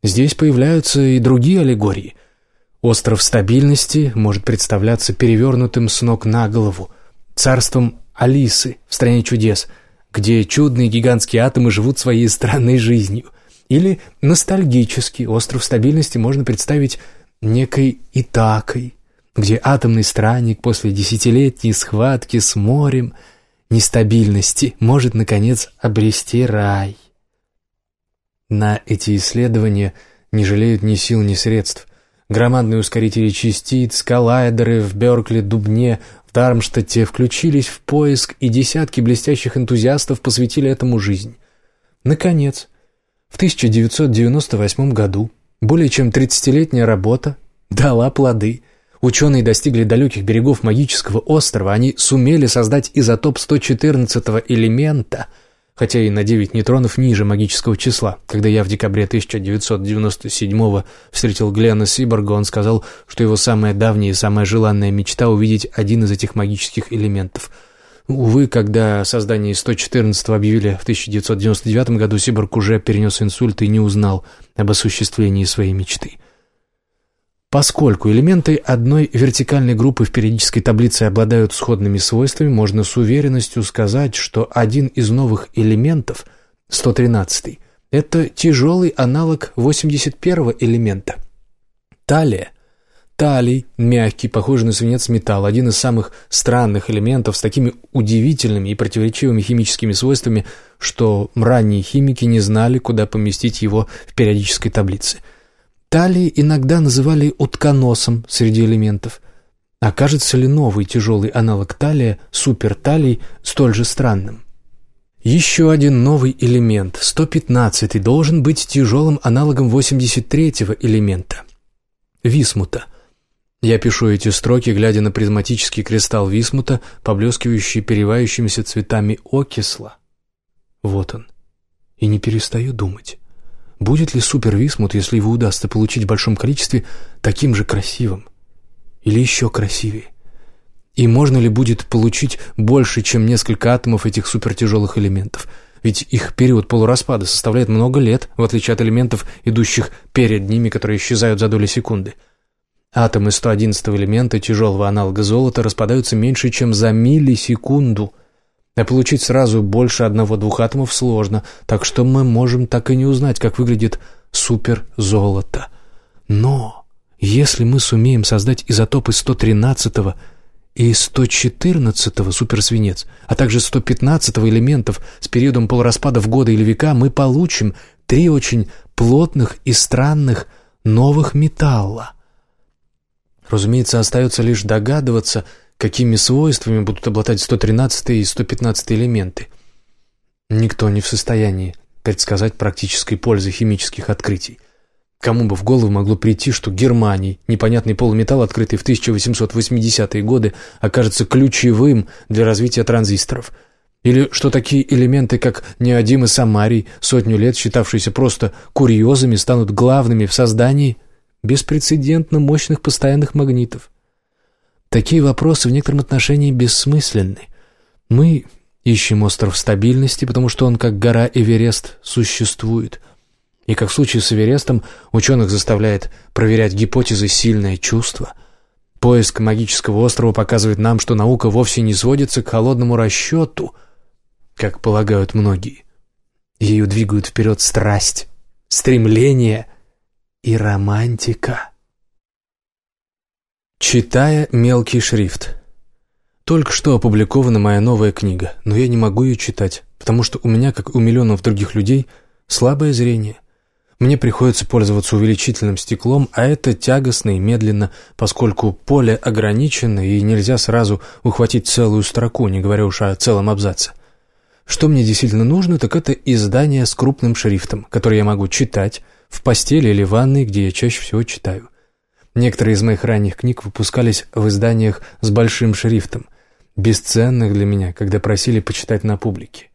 Speaker 1: Здесь появляются и другие аллегории. Остров стабильности может представляться перевернутым с ног на голову, царством Алисы в «Стране чудес», где чудные гигантские атомы живут своей странной жизнью. Или ностальгический остров стабильности можно представить некой Итакой, где атомный странник после десятилетней схватки с морем нестабильности может, наконец, обрести рай. На эти исследования не жалеют ни сил, ни средств. Громадные ускорители частиц, коллайдеры в Беркли, Дубне, Дармштадте включились в поиск, и десятки блестящих энтузиастов посвятили этому жизнь. Наконец, в 1998 году более чем 30-летняя работа дала плоды. Ученые достигли далеких берегов магического острова, они сумели создать изотоп 114 элемента – хотя и на 9 нейтронов ниже магического числа. Когда я в декабре 1997 встретил Глена Сиборга, он сказал, что его самая давняя и самая желанная мечта — увидеть один из этих магических элементов. Увы, когда создание 114 объявили в 1999 году, Сиборг уже перенес инсульт и не узнал об осуществлении своей мечты. Поскольку элементы одной вертикальной группы в периодической таблице обладают сходными свойствами, можно с уверенностью сказать, что один из новых элементов, 113 это тяжелый аналог 81 элемента. Талия. Талий, мягкий, похожий на свинец металл, один из самых странных элементов с такими удивительными и противоречивыми химическими свойствами, что ранние химики не знали, куда поместить его в периодической таблице – Талии иногда называли утконосом среди элементов. Окажется ли новый тяжелый аналог талия, суперталий, столь же странным? Еще один новый элемент, 115 должен быть тяжелым аналогом 83-го элемента – висмута. Я пишу эти строки, глядя на призматический кристалл висмута, поблескивающий переливающимися цветами окисла. Вот он. И не перестаю думать. Будет ли супервисмут, если его удастся получить в большом количестве, таким же красивым? Или еще красивее? И можно ли будет получить больше, чем несколько атомов этих супертяжелых элементов? Ведь их период полураспада составляет много лет, в отличие от элементов, идущих перед ними, которые исчезают за доли секунды. Атомы 111 элемента тяжелого аналога золота распадаются меньше, чем за миллисекунду – а получить сразу больше одного-двух атомов сложно, так что мы можем так и не узнать, как выглядит суперзолото. Но если мы сумеем создать изотопы 113 и 114 суперсвинец, а также 115 элементов с периодом полураспада в годы или века, мы получим три очень плотных и странных новых металла. Разумеется, остается лишь догадываться – какими свойствами будут обладать 113 и 115 элементы. Никто не в состоянии предсказать практической пользы химических открытий. Кому бы в голову могло прийти, что Германий, непонятный полуметалл, открытый в 1880-е годы, окажется ключевым для развития транзисторов? Или что такие элементы, как неодим и самарий, сотню лет считавшиеся просто курьезами, станут главными в создании беспрецедентно мощных постоянных магнитов? Такие вопросы в некотором отношении бессмысленны. Мы ищем остров стабильности, потому что он, как гора Эверест, существует – и как в случае с Эверестом, ученых заставляет проверять гипотезы сильное чувство. Поиск магического острова показывает нам, что наука вовсе не сводится к холодному расчету, как полагают многие. Ее двигают вперед страсть, стремление и романтика. Читая мелкий шрифт. Только что опубликована моя новая книга, но я не могу ее читать, потому что у меня, как у миллионов других людей, слабое зрение. Мне приходится пользоваться увеличительным стеклом, а это тягостно и медленно, поскольку поле ограничено и нельзя сразу ухватить целую строку, не говоря уж о целом абзаце. Что мне действительно нужно, так это издание с крупным шрифтом, которое я могу читать в постели или ванной, где я чаще всего читаю. Некоторые из моих ранних книг выпускались в изданиях с большим шрифтом, бесценных для меня, когда просили почитать на публике.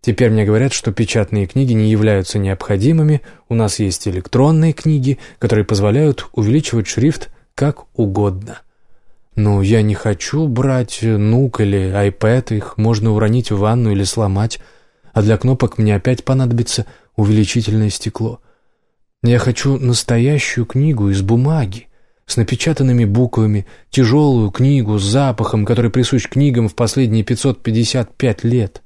Speaker 1: Теперь мне говорят, что печатные книги не являются необходимыми, у нас есть электронные книги, которые позволяют увеличивать шрифт как угодно. Но я не хочу брать нук или iPad, их можно уронить в ванну или сломать, а для кнопок мне опять понадобится увеличительное стекло. Я хочу настоящую книгу из бумаги, с напечатанными буквами, тяжелую книгу с запахом, который присущ книгам в последние 555 лет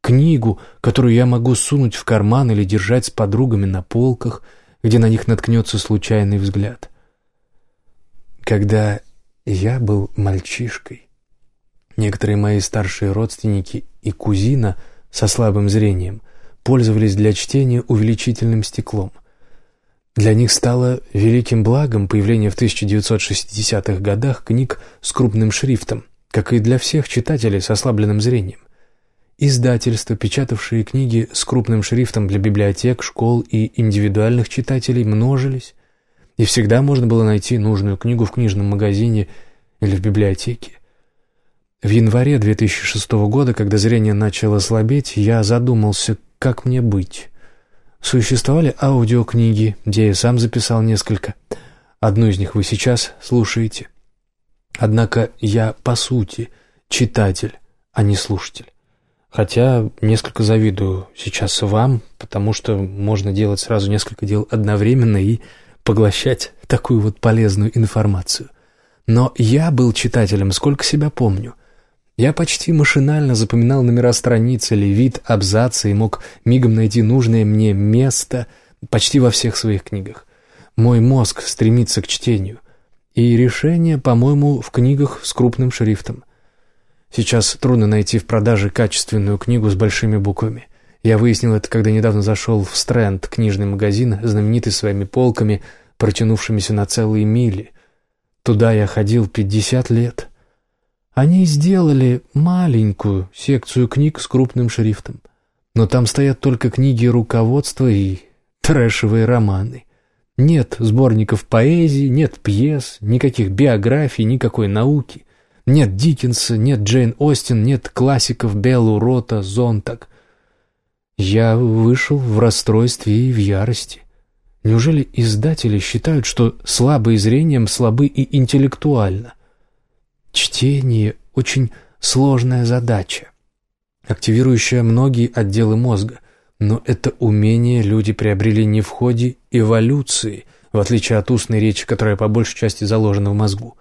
Speaker 1: книгу, которую я могу сунуть в карман или держать с подругами на полках, где на них наткнется случайный взгляд. Когда я был мальчишкой, некоторые мои старшие родственники и кузина со слабым зрением пользовались для чтения увеличительным стеклом. Для них стало великим благом появление в 1960-х годах книг с крупным шрифтом, как и для всех читателей с ослабленным зрением. Издательства, печатавшие книги с крупным шрифтом для библиотек, школ и индивидуальных читателей, множились, и всегда можно было найти нужную книгу в книжном магазине или в библиотеке. В январе 2006 года, когда зрение начало слабеть, я задумался, как мне быть. Существовали аудиокниги, где я сам записал несколько. Одну из них вы сейчас слушаете. Однако я, по сути, читатель, а не слушатель. Хотя несколько завидую сейчас вам, потому что можно делать сразу несколько дел одновременно и поглощать такую вот полезную информацию. Но я был читателем, сколько себя помню. Я почти машинально запоминал номера страниц или вид абзаца и мог мигом найти нужное мне место почти во всех своих книгах. Мой мозг стремится к чтению. И решение, по-моему, в книгах с крупным шрифтом. Сейчас трудно найти в продаже качественную книгу с большими буквами. Я выяснил это, когда недавно зашел в Стрэнд, книжный магазин, знаменитый своими полками, протянувшимися на целые мили. Туда я ходил пятьдесят лет. Они сделали маленькую секцию книг с крупным шрифтом. Но там стоят только книги руководства и трэшевые романы. Нет сборников поэзии, нет пьес, никаких биографий, никакой науки. Нет Диккенса, нет Джейн Остин, нет классиков Беллу, Рота, Зонтак. Я вышел в расстройстве и в ярости. Неужели издатели считают, что слабые зрением слабы и интеллектуально? Чтение – очень сложная задача, активирующая многие отделы мозга, но это умение люди приобрели не в ходе эволюции, в отличие от устной речи, которая по большей части заложена в мозгу.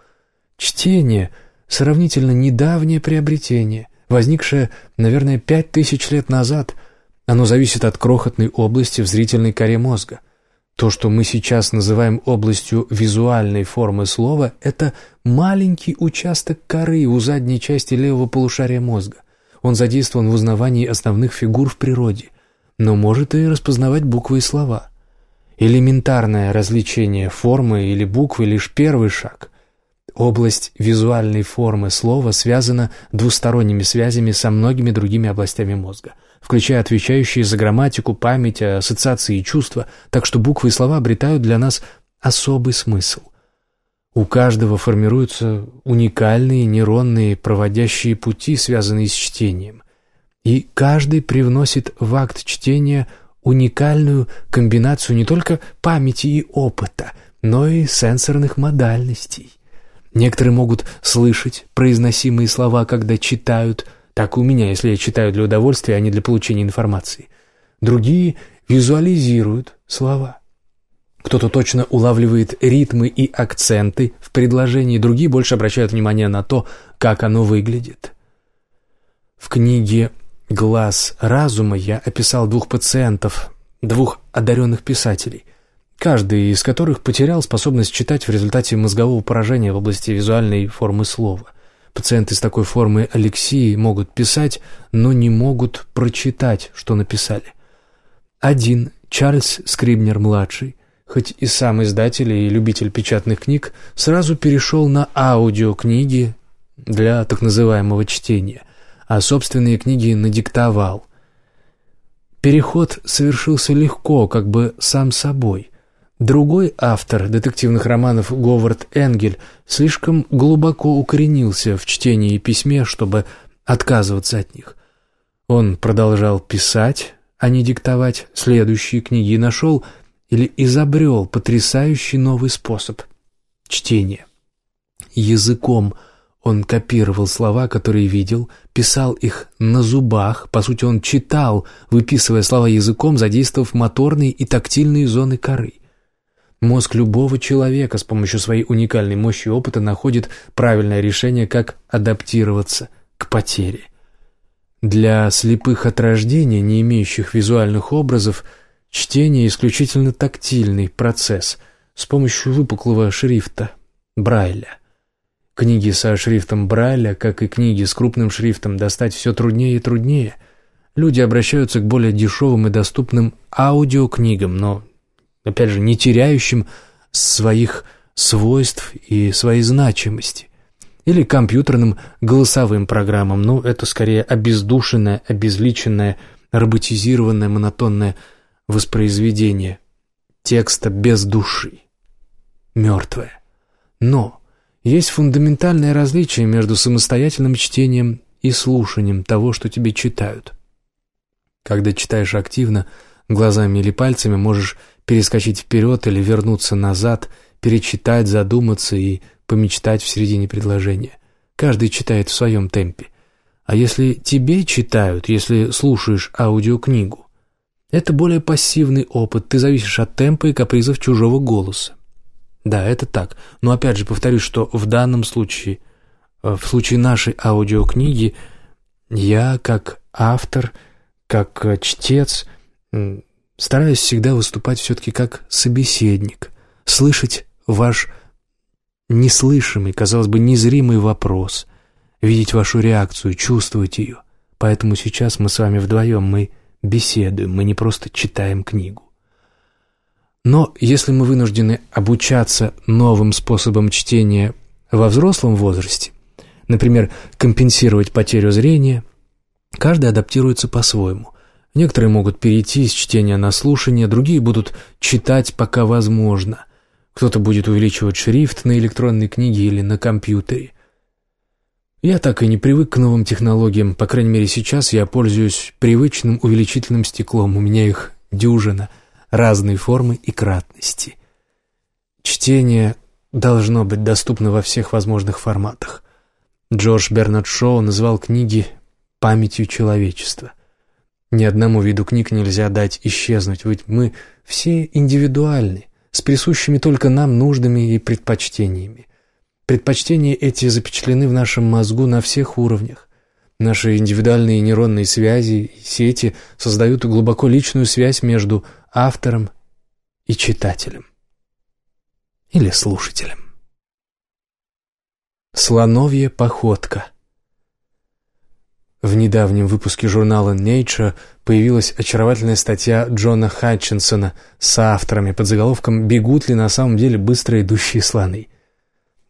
Speaker 1: Чтение – сравнительно недавнее приобретение, возникшее, наверное, пять тысяч лет назад. Оно зависит от крохотной области в зрительной коре мозга. То, что мы сейчас называем областью визуальной формы слова, это маленький участок коры у задней части левого полушария мозга. Он задействован в узнавании основных фигур в природе, но может и распознавать буквы и слова. Элементарное развлечение формы или буквы – лишь первый шаг – Область визуальной формы слова связана двусторонними связями со многими другими областями мозга, включая отвечающие за грамматику, память, ассоциации и чувства, так что буквы и слова обретают для нас особый смысл. У каждого формируются уникальные нейронные проводящие пути, связанные с чтением. И каждый привносит в акт чтения уникальную комбинацию не только памяти и опыта, но и сенсорных модальностей. Некоторые могут слышать произносимые слова, когда читают, так у меня, если я читаю для удовольствия, а не для получения информации. Другие визуализируют слова. Кто-то точно улавливает ритмы и акценты в предложении, другие больше обращают внимание на то, как оно выглядит. В книге «Глаз разума» я описал двух пациентов, двух одаренных писателей, каждый из которых потерял способность читать в результате мозгового поражения в области визуальной формы слова. Пациенты с такой формой Алексии могут писать, но не могут прочитать, что написали. Один, Чарльз Скрибнер-младший, хоть и сам издатель и любитель печатных книг, сразу перешел на аудиокниги для так называемого чтения, а собственные книги надиктовал. Переход совершился легко, как бы сам собой. Другой автор детективных романов Говард Энгель слишком глубоко укоренился в чтении и письме, чтобы отказываться от них. Он продолжал писать, а не диктовать следующие книги и нашел или изобрел потрясающий новый способ – чтения. Языком он копировал слова, которые видел, писал их на зубах, по сути он читал, выписывая слова языком, задействовав моторные и тактильные зоны коры. Мозг любого человека с помощью своей уникальной мощи и опыта находит правильное решение, как адаптироваться к потере. Для слепых от рождения, не имеющих визуальных образов – Чтение – исключительно тактильный процесс с помощью выпуклого шрифта Брайля. Книги со шрифтом Брайля, как и книги с крупным шрифтом, достать все труднее и труднее. Люди обращаются к более дешевым и доступным аудиокнигам, но, опять же, не теряющим своих свойств и своей значимости. Или компьютерным голосовым программам, но это скорее обездушенное, обезличенное, роботизированное, монотонное – воспроизведение текста без души, мертвое. Но есть фундаментальное различие между самостоятельным чтением и слушанием того, что тебе читают. Когда читаешь активно, глазами или пальцами можешь перескочить вперед или вернуться назад, перечитать, задуматься и помечтать в середине предложения. Каждый читает в своем темпе. А если тебе читают, если слушаешь аудиокнигу, это более пассивный опыт, ты зависишь от темпа и капризов чужого голоса. Да, это так. Но опять же повторюсь, что в данном случае, э, в случае нашей аудиокниги, я как автор, как э, чтец, стараюсь всегда выступать все-таки как собеседник, слышать ваш неслышимый, казалось бы, незримый вопрос, видеть вашу реакцию, чувствовать ее. Поэтому сейчас мы с вами вдвоем, мы беседуем, мы не просто читаем книгу. Но если мы вынуждены обучаться новым способам чтения во взрослом возрасте, например, компенсировать потерю зрения, каждый адаптируется по-своему. Некоторые могут перейти из чтения на слушание, другие будут читать пока возможно. Кто-то будет увеличивать шрифт на электронной книге или на компьютере. Я так и не привык к новым технологиям, по крайней мере сейчас я пользуюсь привычным увеличительным стеклом, у меня их дюжина, разной формы и кратности. Чтение должно быть доступно во всех возможных форматах. Джордж Бернард Шоу назвал книги «памятью человечества». Ни одному виду книг нельзя дать исчезнуть, ведь мы все индивидуальны, с присущими только нам нуждами и предпочтениями. Предпочтения эти запечатлены в нашем мозгу на всех уровнях. Наши индивидуальные нейронные связи и сети создают глубоко личную связь между автором и читателем. Или слушателем. Слоновья походка В недавнем выпуске журнала Nature появилась очаровательная статья Джона Хатчинсона с авторами под заголовком «Бегут ли на самом деле быстро идущие слоны?».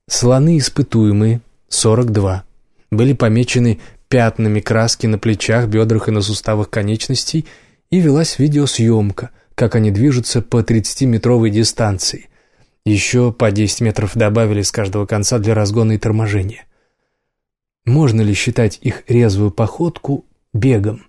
Speaker 1: Слоны испытуемые, 42, были помечены пятнами краски на плечах, бедрах и на суставах конечностей, и велась видеосъемка, как они движутся по 30-метровой дистанции. Еще по 10 метров добавили с каждого конца для разгона и торможения. Можно ли считать их резвую походку бегом?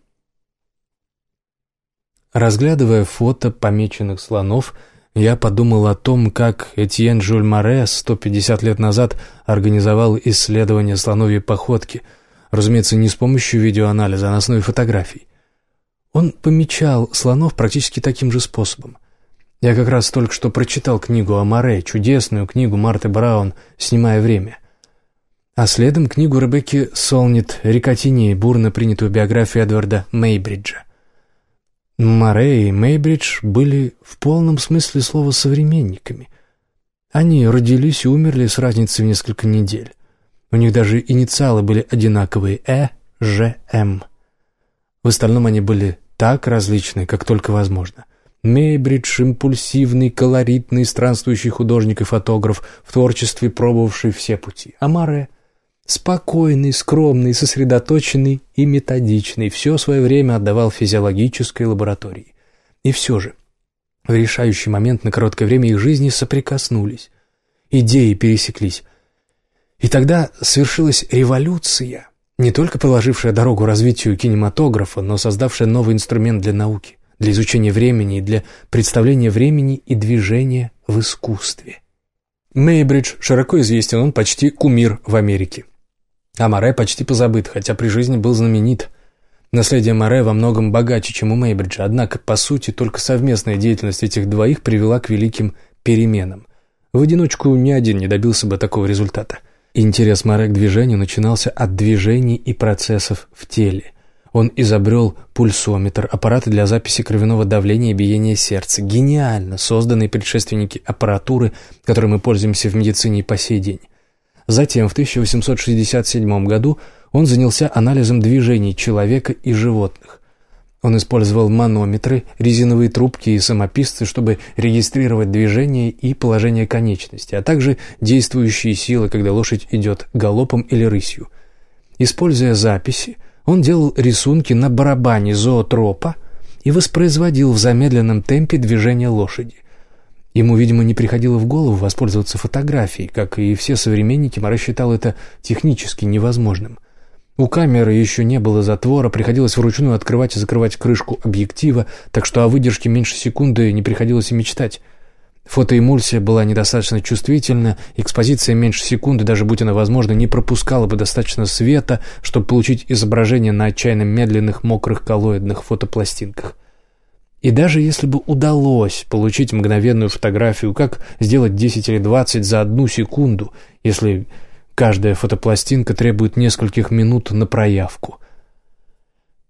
Speaker 1: Разглядывая фото помеченных слонов, я подумал о том, как Этьен Жюль Море 150 лет назад организовал исследование слоновьей походки, разумеется, не с помощью видеоанализа, а на основе фотографий. Он помечал слонов практически таким же способом. Я как раз только что прочитал книгу о Море, чудесную книгу Марты Браун «Снимая время». А следом книгу Ребекки Солнит «Рекатини» бурно принятую биографию Эдварда Мейбриджа. Море и Мейбридж были в полном смысле слова современниками. Они родились и умерли с разницей в несколько недель. У них даже инициалы были одинаковые «Э», «Ж», «М». В остальном они были так различны, как только возможно. Мейбридж – импульсивный, колоритный, странствующий художник и фотограф, в творчестве пробовавший все пути. А Море Спокойный, скромный, сосредоточенный и методичный, все свое время отдавал физиологической лаборатории. И все же, в решающий момент на короткое время их жизни соприкоснулись, идеи пересеклись. И тогда свершилась революция, не только положившая дорогу развитию кинематографа, но создавшая новый инструмент для науки, для изучения времени и для представления времени и движения в искусстве. Мейбридж широко известен, он почти кумир в Америке. А Море почти позабыт, хотя при жизни был знаменит. Наследие Море во многом богаче, чем у Мейбриджа, однако, по сути, только совместная деятельность этих двоих привела к великим переменам. В одиночку ни один не добился бы такого результата. Интерес Море к движению начинался от движений и процессов в теле. Он изобрел пульсометр, аппараты для записи кровяного давления и биения сердца, гениально созданные предшественники аппаратуры, которой мы пользуемся в медицине и по сей день. Затем, в 1867 году, он занялся анализом движений человека и животных. Он использовал манометры, резиновые трубки и самописцы, чтобы регистрировать движение и положение конечности, а также действующие силы, когда лошадь идет галопом или рысью. Используя записи, он делал рисунки на барабане зоотропа и воспроизводил в замедленном темпе движение лошади. Ему, видимо, не приходило в голову воспользоваться фотографией, как и все современники, Море считал это технически невозможным. У камеры еще не было затвора, приходилось вручную открывать и закрывать крышку объектива, так что о выдержке меньше секунды не приходилось и мечтать. Фотоэмульсия была недостаточно чувствительна, экспозиция меньше секунды, даже будь она возможна, не пропускала бы достаточно света, чтобы получить изображение на отчаянно медленных мокрых коллоидных фотопластинках. И даже если бы удалось получить мгновенную фотографию, как сделать 10 или 20 за одну секунду, если каждая фотопластинка требует нескольких минут на проявку?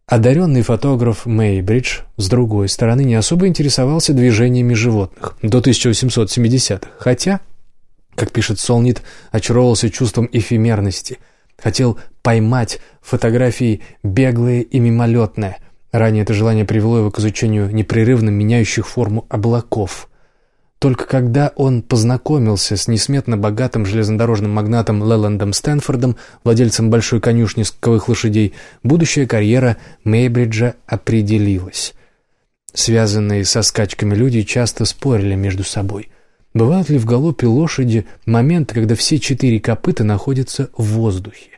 Speaker 1: Одаренный фотограф Мейбридж, с другой стороны, не особо интересовался движениями животных до 1870-х, хотя, как пишет Солнит, очаровался чувством эфемерности, хотел поймать фотографии беглые и мимолетное – Ранее это желание привело его к изучению непрерывно меняющих форму облаков. Только когда он познакомился с несметно богатым железнодорожным магнатом Леландом Стэнфордом, владельцем большой конюшни скаковых лошадей, будущая карьера Мейбриджа определилась. Связанные со скачками люди часто спорили между собой. Бывают ли в галопе лошади моменты, когда все четыре копыта находятся в воздухе?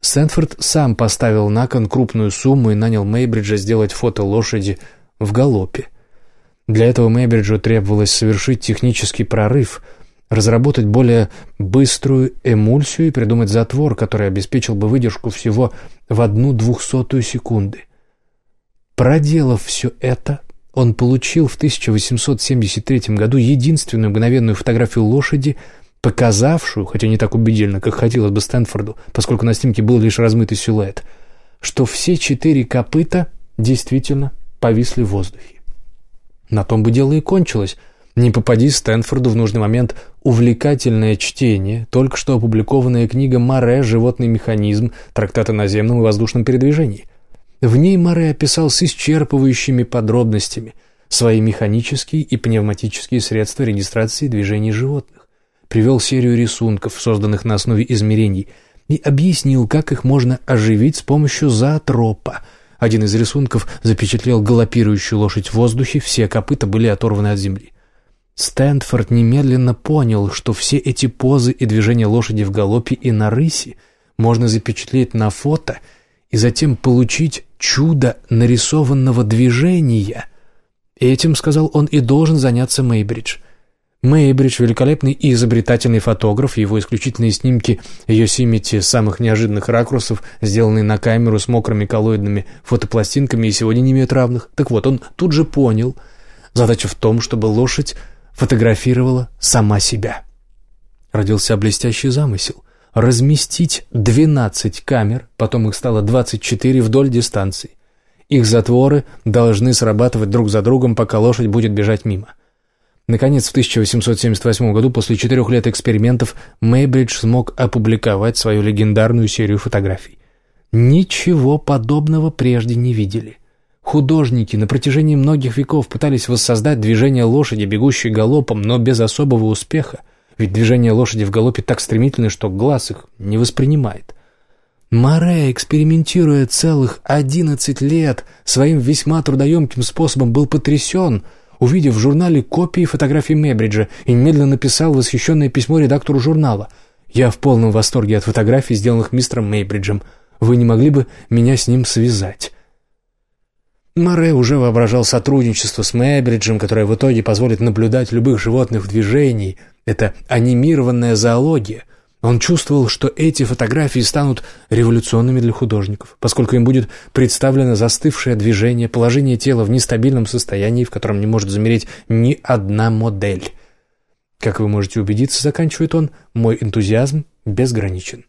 Speaker 1: Стэнфорд сам поставил на кон крупную сумму и нанял Мейбриджа сделать фото лошади в галопе. Для этого Мейбриджу требовалось совершить технический прорыв, разработать более быструю эмульсию и придумать затвор, который обеспечил бы выдержку всего в одну двухсотую секунды. Проделав все это, он получил в 1873 году единственную мгновенную фотографию лошади – показавшую, хотя не так убедительно, как хотелось бы Стэнфорду, поскольку на снимке был лишь размытый силуэт, что все четыре копыта действительно повисли в воздухе. На том бы дело и кончилось. Не попади Стэнфорду в нужный момент увлекательное чтение, только что опубликованная книга Море «Животный механизм», трактат о наземном и воздушном передвижении. В ней Море описал с исчерпывающими подробностями свои механические и пневматические средства регистрации движений животных привел серию рисунков, созданных на основе измерений, и объяснил, как их можно оживить с помощью зоотропа. Один из рисунков запечатлел галопирующую лошадь в воздухе, все копыта были оторваны от земли. Стэнфорд немедленно понял, что все эти позы и движения лошади в галопе и на рыси можно запечатлеть на фото и затем получить чудо нарисованного движения. Этим, сказал он, и должен заняться Мейбридж. Мейбридж – великолепный и изобретательный фотограф, его исключительные снимки Йосимити самых неожиданных ракурсов, сделанные на камеру с мокрыми коллоидными фотопластинками, и сегодня не имеют равных. Так вот, он тут же понял, задача в том, чтобы лошадь фотографировала сама себя. Родился блестящий замысел – разместить 12 камер, потом их стало 24 вдоль дистанции. Их затворы должны срабатывать друг за другом, пока лошадь будет бежать мимо. Наконец, в 1878 году, после четырех лет экспериментов, Мейбридж смог опубликовать свою легендарную серию фотографий. Ничего подобного прежде не видели – Художники на протяжении многих веков пытались воссоздать движение лошади, бегущей галопом, но без особого успеха, ведь движение лошади в галопе так стремительно, что глаз их не воспринимает. Море, экспериментируя целых одиннадцать лет, своим весьма трудоемким способом был потрясен, увидев в журнале копии фотографий Мебриджа и немедленно написал восхищенное письмо редактору журнала. «Я в полном восторге от фотографий, сделанных мистером Мейбриджем. Вы не могли бы меня с ним связать?» Море уже воображал сотрудничество с Мэбриджем, которое в итоге позволит наблюдать любых животных в движении. Это анимированная зоология. Он чувствовал, что эти фотографии станут революционными для художников, поскольку им будет представлено застывшее движение, положение тела в нестабильном состоянии, в котором не может замереть ни одна модель. Как вы можете убедиться, заканчивает он, мой энтузиазм безграничен.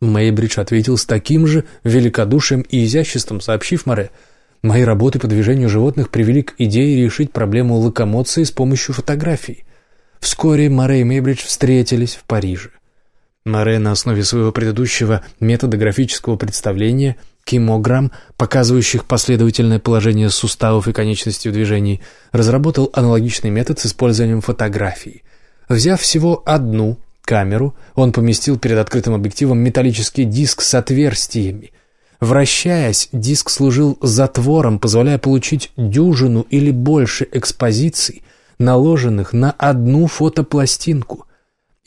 Speaker 1: Мейбридж ответил с таким же великодушием и изяществом, сообщив Море – Мои работы по движению животных привели к идее решить проблему локомоции с помощью фотографий. Вскоре Море и Мейбридж встретились в Париже. Море на основе своего предыдущего метода графического представления кимограмм, показывающих последовательное положение суставов и конечностей в движении, разработал аналогичный метод с использованием фотографий. Взяв всего одну камеру, он поместил перед открытым объективом металлический диск с отверстиями, Вращаясь, диск служил затвором, позволяя получить дюжину или больше экспозиций, наложенных на одну фотопластинку.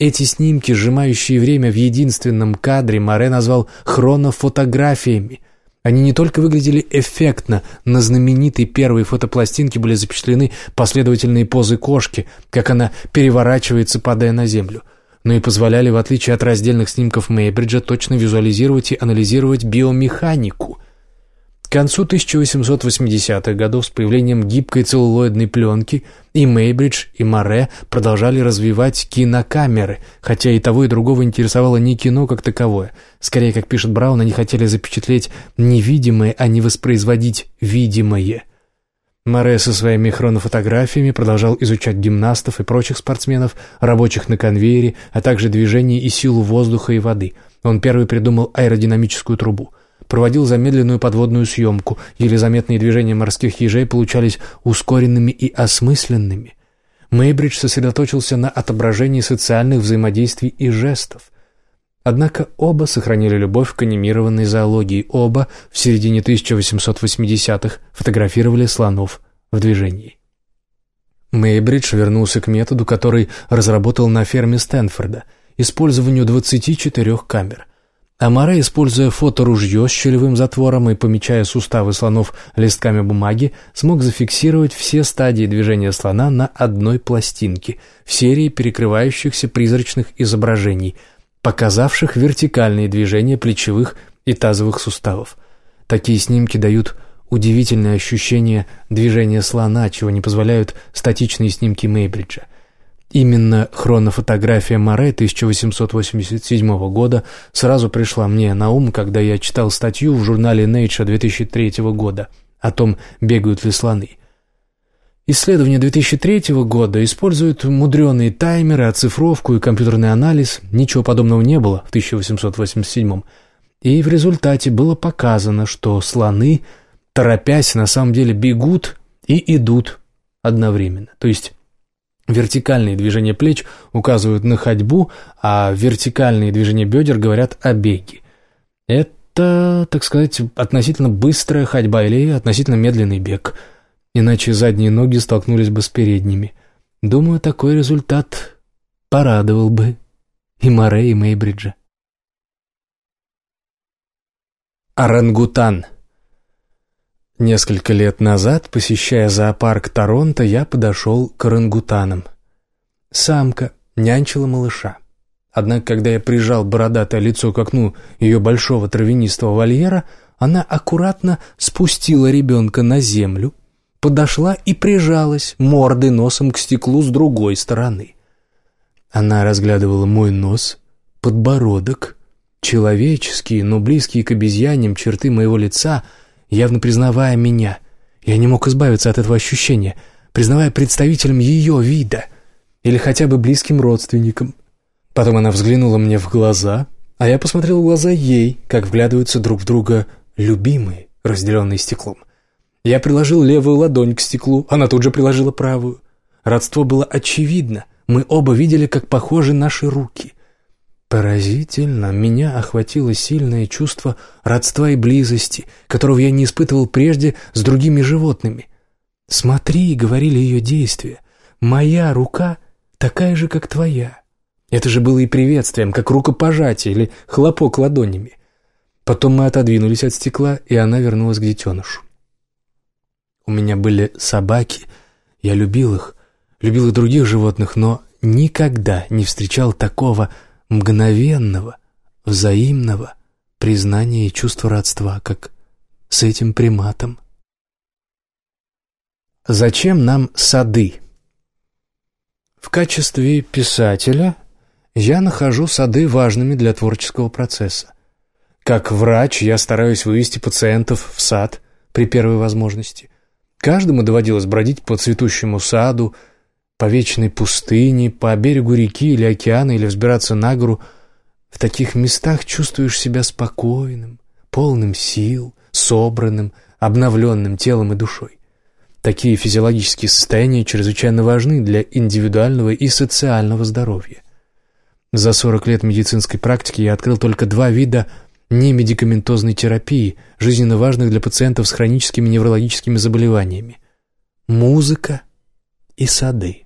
Speaker 1: Эти снимки, сжимающие время в единственном кадре, Море назвал хронофотографиями. Они не только выглядели эффектно, на знаменитой первой фотопластинке были запечатлены последовательные позы кошки, как она переворачивается, падая на землю – но и позволяли, в отличие от раздельных снимков Мейбриджа, точно визуализировать и анализировать биомеханику. К концу 1880-х годов с появлением гибкой целлулоидной пленки и Мейбридж, и Море продолжали развивать кинокамеры, хотя и того, и другого интересовало не кино как таковое. Скорее, как пишет Браун, они хотели запечатлеть невидимое, а не воспроизводить видимое – Море со своими хронофотографиями продолжал изучать гимнастов и прочих спортсменов, рабочих на конвейере, а также движение и силу воздуха и воды. Он первый придумал аэродинамическую трубу. Проводил замедленную подводную съемку, еле заметные движения морских ежей получались ускоренными и осмысленными. Мейбридж сосредоточился на отображении социальных взаимодействий и жестов. Однако оба сохранили любовь к анимированной зоологии, оба в середине 1880-х фотографировали слонов в движении. Мейбридж вернулся к методу, который разработал на ферме Стэнфорда, использованию 24 камер. Амаре, используя фоторужье с щелевым затвором и помечая суставы слонов листками бумаги, смог зафиксировать все стадии движения слона на одной пластинке в серии перекрывающихся призрачных изображений – показавших вертикальные движения плечевых и тазовых суставов. Такие снимки дают удивительное ощущение движения слона, чего не позволяют статичные снимки Мейбриджа. Именно хронофотография Море 1887 года сразу пришла мне на ум, когда я читал статью в журнале Nature 2003 года о том, бегают ли слоны. Исследования 2003 года используют мудреные таймеры, оцифровку и компьютерный анализ. Ничего подобного не было в 1887 И в результате было показано, что слоны, торопясь, на самом деле бегут и идут одновременно. То есть Вертикальные движения плеч указывают на ходьбу, а вертикальные движения бедер говорят о беге. Это, так сказать, относительно быстрая ходьба или относительно медленный бег. Иначе задние ноги столкнулись бы с передними. Думаю, такой результат порадовал бы и Море, и Мейбриджа. Орангутан Несколько лет назад, посещая зоопарк Торонто, я подошел к орангутанам. Самка нянчила малыша. Однако, когда я прижал бородатое лицо к окну ее большого травянистого вольера, она аккуратно спустила ребенка на землю, подошла и прижалась мордой носом к стеклу с другой стороны. Она разглядывала мой нос, подбородок, человеческие, но близкие к обезьяням черты моего лица — явно признавая меня. Я не мог избавиться от этого ощущения, признавая представителем ее вида или хотя бы близким родственником. Потом она взглянула мне в глаза, а я посмотрел в глаза ей, как вглядываются друг в друга любимые, разделенные стеклом. Я приложил левую ладонь к стеклу, она тут же приложила правую. Родство было очевидно, мы оба видели, как похожи наши руки — Поразительно, меня охватило сильное чувство родства и близости, которого я не испытывал прежде с другими животными. «Смотри», — говорили ее действия, — «моя рука такая же, как твоя». Это же было и приветствием, как рукопожатие или хлопок ладонями. Потом мы отодвинулись от стекла, и она вернулась к детенышу. У меня были собаки, я любил их, любил и других животных, но никогда не встречал такого мгновенного, взаимного признания и чувства родства, как с этим приматом. Зачем нам сады? В качестве писателя я нахожу сады важными для творческого процесса. Как врач я стараюсь вывести пациентов в сад при первой возможности. Каждому доводилось бродить по цветущему саду, по вечной пустыне, по берегу реки или океана, или взбираться на гору. В таких местах чувствуешь себя спокойным, полным сил, собранным, обновленным телом и душой. Такие физиологические состояния чрезвычайно важны для индивидуального и социального здоровья. За 40 лет медицинской практики я открыл только два вида немедикаментозной терапии, жизненно важных для пациентов с хроническими неврологическими заболеваниями. Музыка и сады.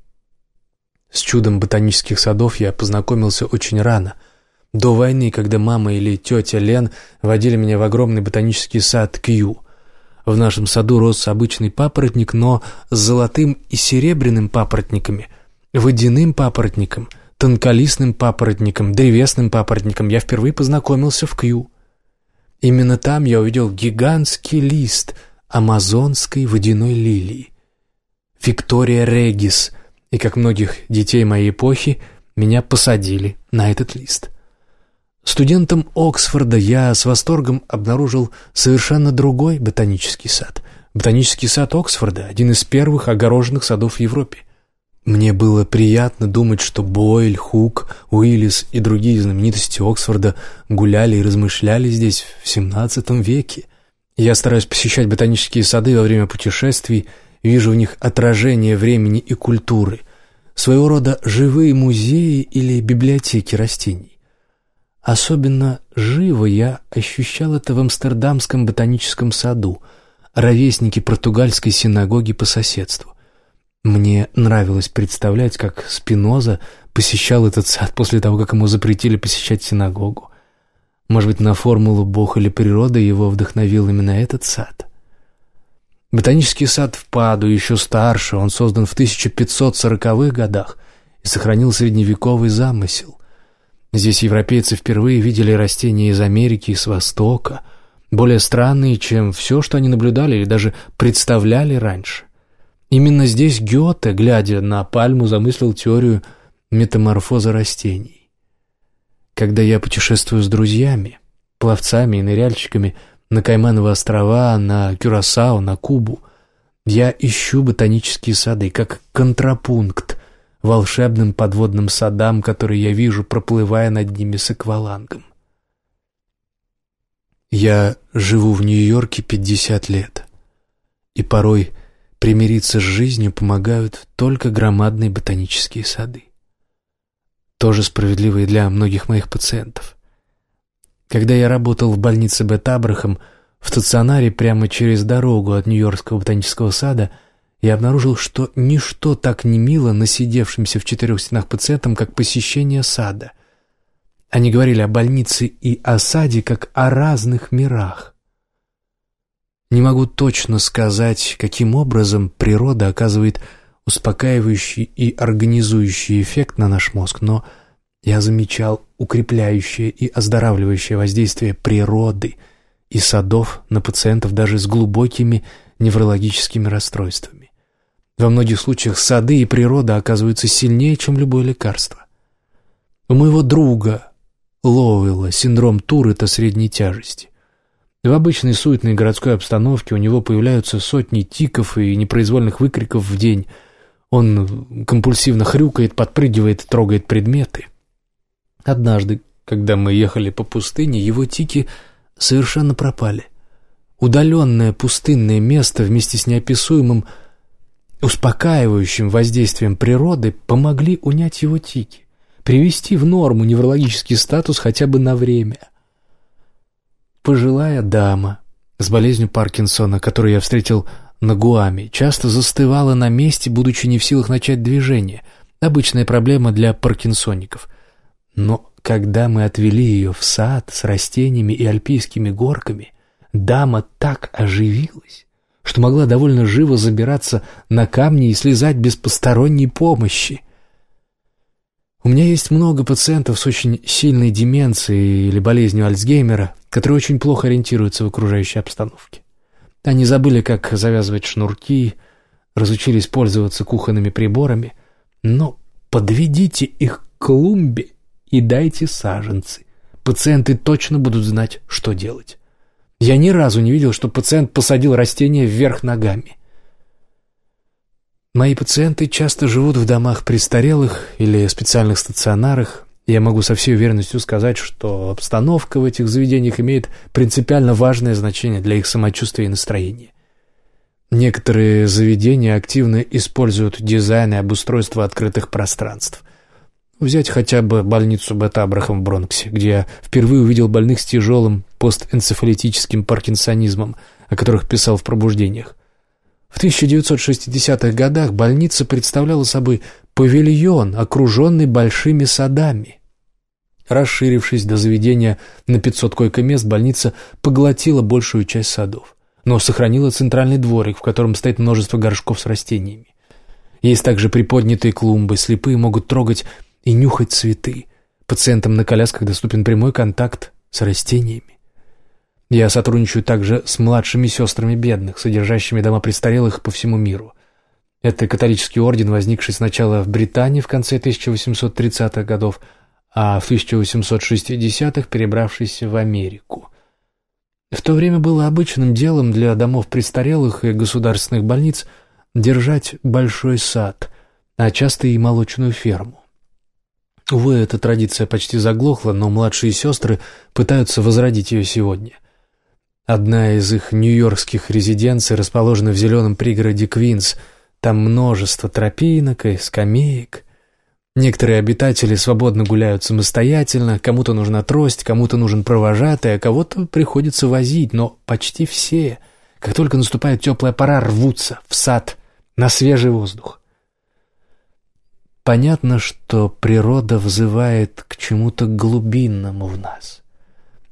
Speaker 1: С чудом ботанических садов я познакомился очень рано. До войны, когда мама или тетя Лен водили меня в огромный ботанический сад Кью. В нашем саду рос обычный папоротник, но с золотым и серебряным папоротниками, водяным папоротником, тонколистным папоротником, древесным папоротником я впервые познакомился в Кью. Именно там я увидел гигантский лист амазонской водяной лилии. Виктория Регис — и, как многих детей моей эпохи, меня посадили на этот лист. Студентом Оксфорда я с восторгом обнаружил совершенно другой ботанический сад. Ботанический сад Оксфорда – один из первых огороженных садов в Европе. Мне было приятно думать, что Бойль, Хук, Уиллис и другие знаменитости Оксфорда гуляли и размышляли здесь в XVII веке. Я стараюсь посещать ботанические сады во время путешествий – Вижу в них отражение времени и культуры, своего рода живые музеи или библиотеки растений. Особенно живо я ощущал это в Амстердамском ботаническом саду, ровесники португальской синагоги по соседству. Мне нравилось представлять, как Спиноза посещал этот сад после того, как ему запретили посещать синагогу. Может быть, на формулу «Бог или природа» его вдохновил именно этот сад. Ботанический сад в Паду еще старше, он создан в 1540-х годах и сохранил средневековый замысел. Здесь европейцы впервые видели растения из Америки и с Востока, более странные, чем все, что они наблюдали или даже представляли раньше. Именно здесь Гёте, глядя на пальму, замыслил теорию метаморфоза растений. Когда я путешествую с друзьями, пловцами и ныряльщиками – на Каймановы острова, на Кюрасао, на Кубу. Я ищу ботанические сады, как контрапункт волшебным подводным садам, которые я вижу, проплывая над ними с аквалангом. Я живу в Нью-Йорке 50 лет, и порой примириться с жизнью помогают только громадные ботанические сады. Тоже справедливо и для многих моих пациентов. Когда я работал в больнице Бет Абрахам, в стационаре прямо через дорогу от Нью-Йоркского ботанического сада, я обнаружил, что ничто так не мило насидевшимся в четырех стенах пациентам, как посещение сада. Они говорили о больнице и о саде, как о разных мирах. Не могу точно сказать, каким образом природа оказывает успокаивающий и организующий эффект на наш мозг, но я замечал укрепляющее и оздоравливающее воздействие природы и садов на пациентов даже с глубокими неврологическими расстройствами. Во многих случаях сады и природа оказываются сильнее, чем любое лекарство. У моего друга Лоуэлла синдром Туретта средней тяжести. В обычной суетной городской обстановке у него появляются сотни тиков и непроизвольных выкриков в день. Он компульсивно хрюкает, подпрыгивает, трогает предметы. Однажды, когда мы ехали по пустыне, его тики совершенно пропали. Удаленное пустынное место вместе с неописуемым успокаивающим воздействием природы помогли унять его тики привести в норму неврологический статус хотя бы на время. Пожилая дама с болезнью Паркинсона, которую я встретил на Гуаме, часто застывала на месте, будучи не в силах начать движение. Обычная проблема для паркинсоников. Но когда мы отвели ее в сад с растениями и альпийскими горками, дама так оживилась, что могла довольно живо забираться на камни и слезать без посторонней помощи. У меня есть много пациентов с очень сильной деменцией или болезнью Альцгеймера, которые очень плохо ориентируются в окружающей обстановке. Они забыли, как завязывать шнурки, разучились пользоваться кухонными приборами, но подведите их к клумбе и дайте саженцы. Пациенты точно будут знать, что делать. Я ни разу не видел, что пациент посадил растение вверх ногами. Мои пациенты часто живут в домах престарелых или специальных стационарах. Я могу со всей уверенностью сказать, что обстановка в этих заведениях имеет принципиально важное значение для их самочувствия и настроения. Некоторые заведения активно используют дизайн и обустройство открытых пространств. Взять хотя бы больницу Бета-Абрахам в Бронксе, где я впервые увидел больных с тяжелым постэнцефалитическим паркинсонизмом, о которых писал в пробуждениях. В 1960-х годах больница представляла собой павильон, окруженный большими садами. Расширившись до заведения на 500 койко-мест, больница поглотила большую часть садов, но сохранила центральный дворик, в котором стоит множество горшков с растениями. Есть также приподнятые клумбы, слепые могут трогать и нюхать цветы. Пациентам на колясках доступен прямой контакт с растениями. Я сотрудничаю также с младшими сестрами бедных, содержащими дома престарелых по всему миру. Это католический орден, возникший сначала в Британии в конце 1830-х годов, а в 1860-х перебравшийся в Америку. В то время было обычным делом для домов престарелых и государственных больниц держать большой сад, а часто и молочную ферму. Увы, эта традиция почти заглохла, но младшие сестры пытаются возродить ее сегодня – Одна из их нью-йоркских резиденций расположена в зеленом пригороде Квинс. Там множество тропинок и скамеек. Некоторые обитатели свободно гуляют самостоятельно, кому-то нужна трость, кому-то нужен провожатый, а кого-то приходится возить, но почти все, как только наступает теплая пора, рвутся в сад, на свежий воздух. Понятно, что природа взывает к чему-то глубинному в нас —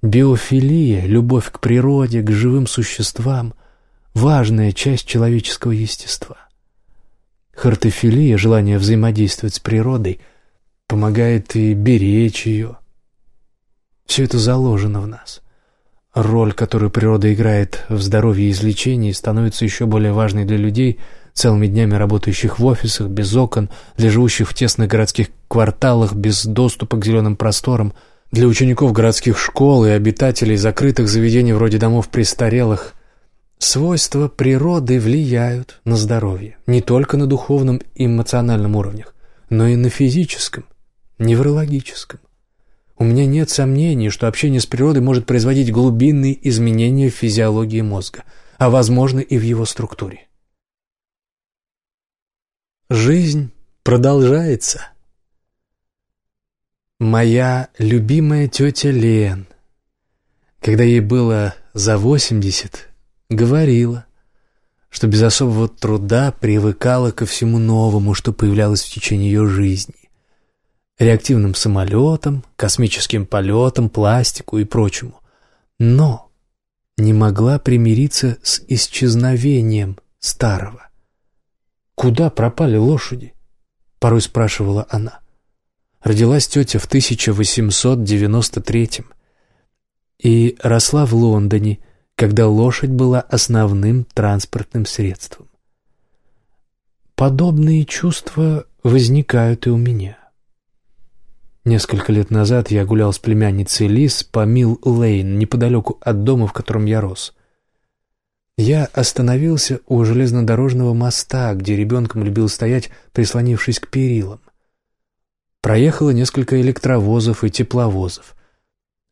Speaker 1: Биофилия, любовь к природе, к живым существам – важная часть человеческого естества. Хартофилия, желание взаимодействовать с природой, помогает и беречь ее. Все это заложено в нас. Роль, которую природа играет в здоровье и излечении, становится еще более важной для людей, целыми днями работающих в офисах, без окон, для живущих в тесных городских кварталах, без доступа к зеленым просторам – для учеников городских школ и обитателей закрытых заведений вроде домов престарелых свойства природы влияют на здоровье не только на духовном и эмоциональном уровнях, но и на физическом, неврологическом. У меня нет сомнений, что общение с природой может производить глубинные изменения в физиологии мозга, а возможно и в его структуре. Жизнь продолжается. Моя любимая тетя Лен, когда ей было за восемьдесят, говорила, что без особого труда привыкала ко всему новому, что появлялось в течение ее жизни. Реактивным самолетам, космическим полетам, пластику и прочему. Но не могла примириться с исчезновением старого. «Куда пропали лошади?» — порой спрашивала она. Родилась тетя в 1893-м и росла в Лондоне, когда лошадь была основным транспортным средством. Подобные чувства возникают и у меня. Несколько лет назад я гулял с племянницей Лиз по Милл-Лейн, неподалеку от дома, в котором я рос. Я остановился у железнодорожного моста, где ребенком любил стоять, прислонившись к перилам. Проехало несколько электровозов и тепловозов.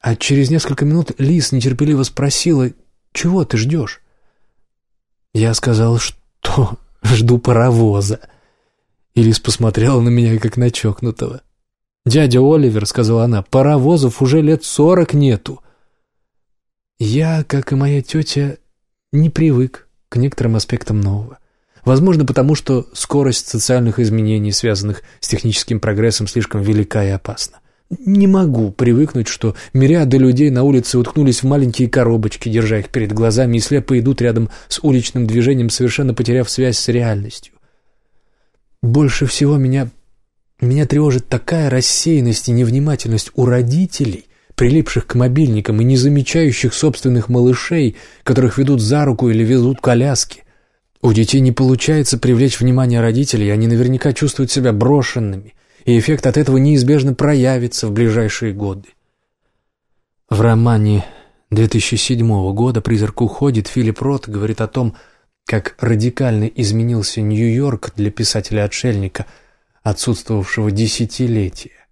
Speaker 1: А через несколько минут Лиз нетерпеливо спросила, «Чего ты ждешь?» Я сказал, что жду паровоза. И Лиз посмотрела на меня, как на чокнутого. «Дядя Оливер», — сказала она, — «паровозов уже лет сорок нету». Я, как и моя тетя, не привык к некоторым аспектам нового. Возможно, потому что скорость социальных изменений, связанных с техническим прогрессом, слишком велика и опасна. Не могу привыкнуть, что мириады людей на улице уткнулись в маленькие коробочки, держа их перед глазами, и слепо идут рядом с уличным движением, совершенно потеряв связь с реальностью. Больше всего меня меня тревожит такая рассеянность и невнимательность у родителей, прилипших к мобильникам и не замечающих собственных малышей, которых ведут за руку или везут коляски. У детей не получается привлечь внимание родителей, они наверняка чувствуют себя брошенными, и эффект от этого неизбежно проявится в ближайшие годы. В романе 2007 года «Призрак уходит» Филипп Рот говорит о том, как радикально изменился Нью-Йорк для писателя-отшельника – отсутствовавшего десятилетия.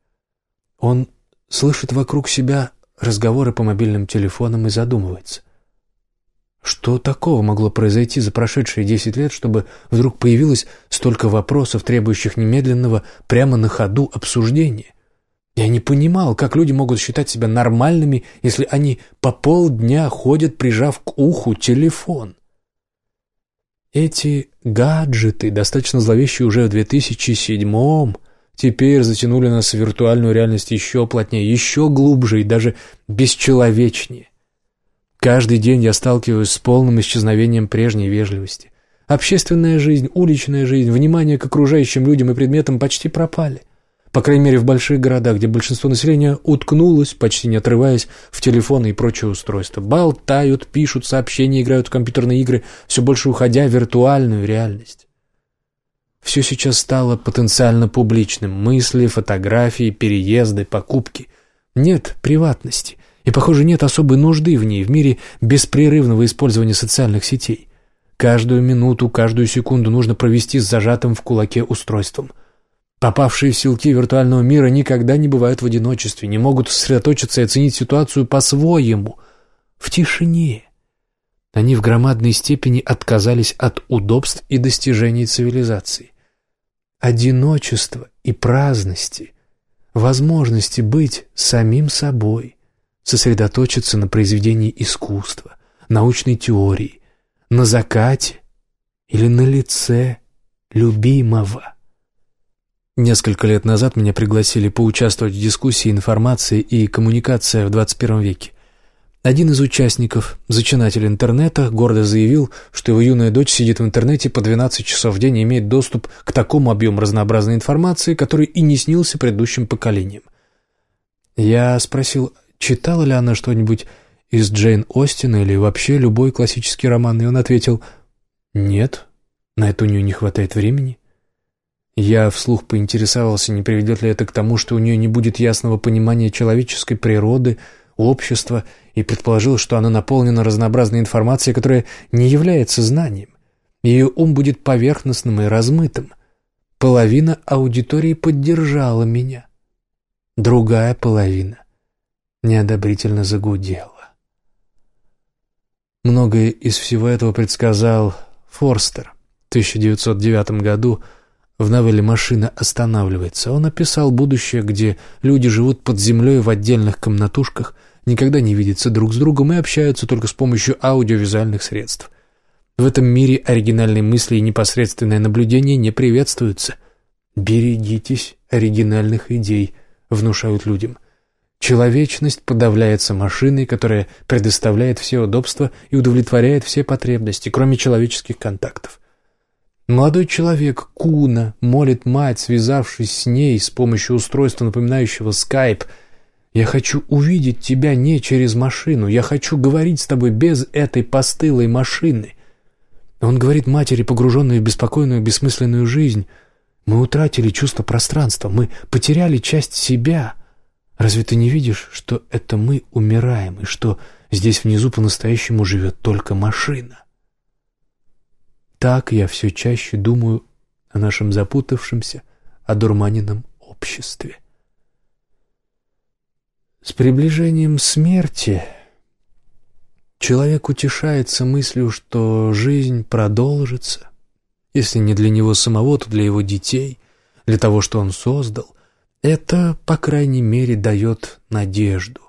Speaker 1: Он слышит вокруг себя разговоры по мобильным телефонам и задумывается. Что такого могло произойти за прошедшие десять лет, чтобы вдруг появилось столько вопросов, требующих немедленного, прямо на ходу обсуждения? Я не понимал, как люди могут считать себя нормальными, если они по полдня ходят, прижав к уху телефон. Эти гаджеты, достаточно зловещие уже в 2007-м, теперь затянули нас в виртуальную реальность еще плотнее, еще глубже и даже бесчеловечнее. Каждый день я сталкиваюсь с полным исчезновением прежней вежливости. Общественная жизнь, уличная жизнь, внимание к окружающим людям и предметам почти пропали. По крайней мере, в больших городах, где большинство населения уткнулось, почти не отрываясь, в телефоны и прочие устройства. Болтают, пишут сообщения, играют в компьютерные игры, все больше уходя в виртуальную реальность. Все сейчас стало потенциально публичным. Мысли, фотографии, переезды, покупки. Нет приватности. И, похоже, нет особой нужды в ней в мире беспрерывного использования социальных сетей. Каждую минуту, каждую секунду нужно провести с зажатым в кулаке устройством – Попавшие в силки виртуального мира никогда не бывают в одиночестве, не могут сосредоточиться и оценить ситуацию по-своему, в тишине. Они в громадной степени отказались от удобств и достижений цивилизации. Одиночество и праздности, возможности быть самим собой, сосредоточиться на произведении искусства, научной теории, на закате или на лице любимого. Несколько лет назад меня пригласили поучаствовать в дискуссии информации и коммуникация в 21 веке. Один из участников, зачинатель интернета, гордо заявил, что его юная дочь сидит в интернете по 12 часов в день и имеет доступ к такому объему разнообразной информации, который и не снился предыдущим поколениям. Я спросил, читала ли она что-нибудь из Джейн Остин или вообще любой классический роман, и он ответил «Нет, на это у нее не хватает времени». Я вслух поинтересовался, не приведет ли это к тому, что у нее не будет ясного понимания человеческой природы, общества, и предположил, что она наполнена разнообразной информацией, которая не является знанием. Ее ум будет поверхностным и размытым. Половина аудитории поддержала меня. Другая половина неодобрительно загудела. Многое из всего этого предсказал Форстер в 1909 году, в новелле «Машина останавливается». Он описал будущее, где люди живут под землей в отдельных комнатушках, никогда не видятся друг с другом и общаются только с помощью аудиовизуальных средств. В этом мире оригинальные мысли и непосредственное наблюдение не приветствуются. «Берегитесь оригинальных идей», — внушают людям. Человечность подавляется машиной, которая предоставляет все удобства и удовлетворяет все потребности, кроме человеческих контактов. Молодой человек, Куна, молит мать, связавшись с ней с помощью устройства, напоминающего скайп. «Я хочу увидеть тебя не через машину, я хочу говорить с тобой без этой постылой машины». Он говорит матери, погруженной в беспокойную, бессмысленную жизнь. «Мы утратили чувство пространства, мы потеряли часть себя. Разве ты не видишь, что это мы умираем, и что здесь внизу по-настоящему живет только машина?» Так я все чаще думаю о нашем запутавшемся, одурманенном обществе. С приближением смерти человек утешается мыслью, что жизнь продолжится, если не для него самого, то для его детей, для того, что он создал. Это, по крайней мере, дает надежду.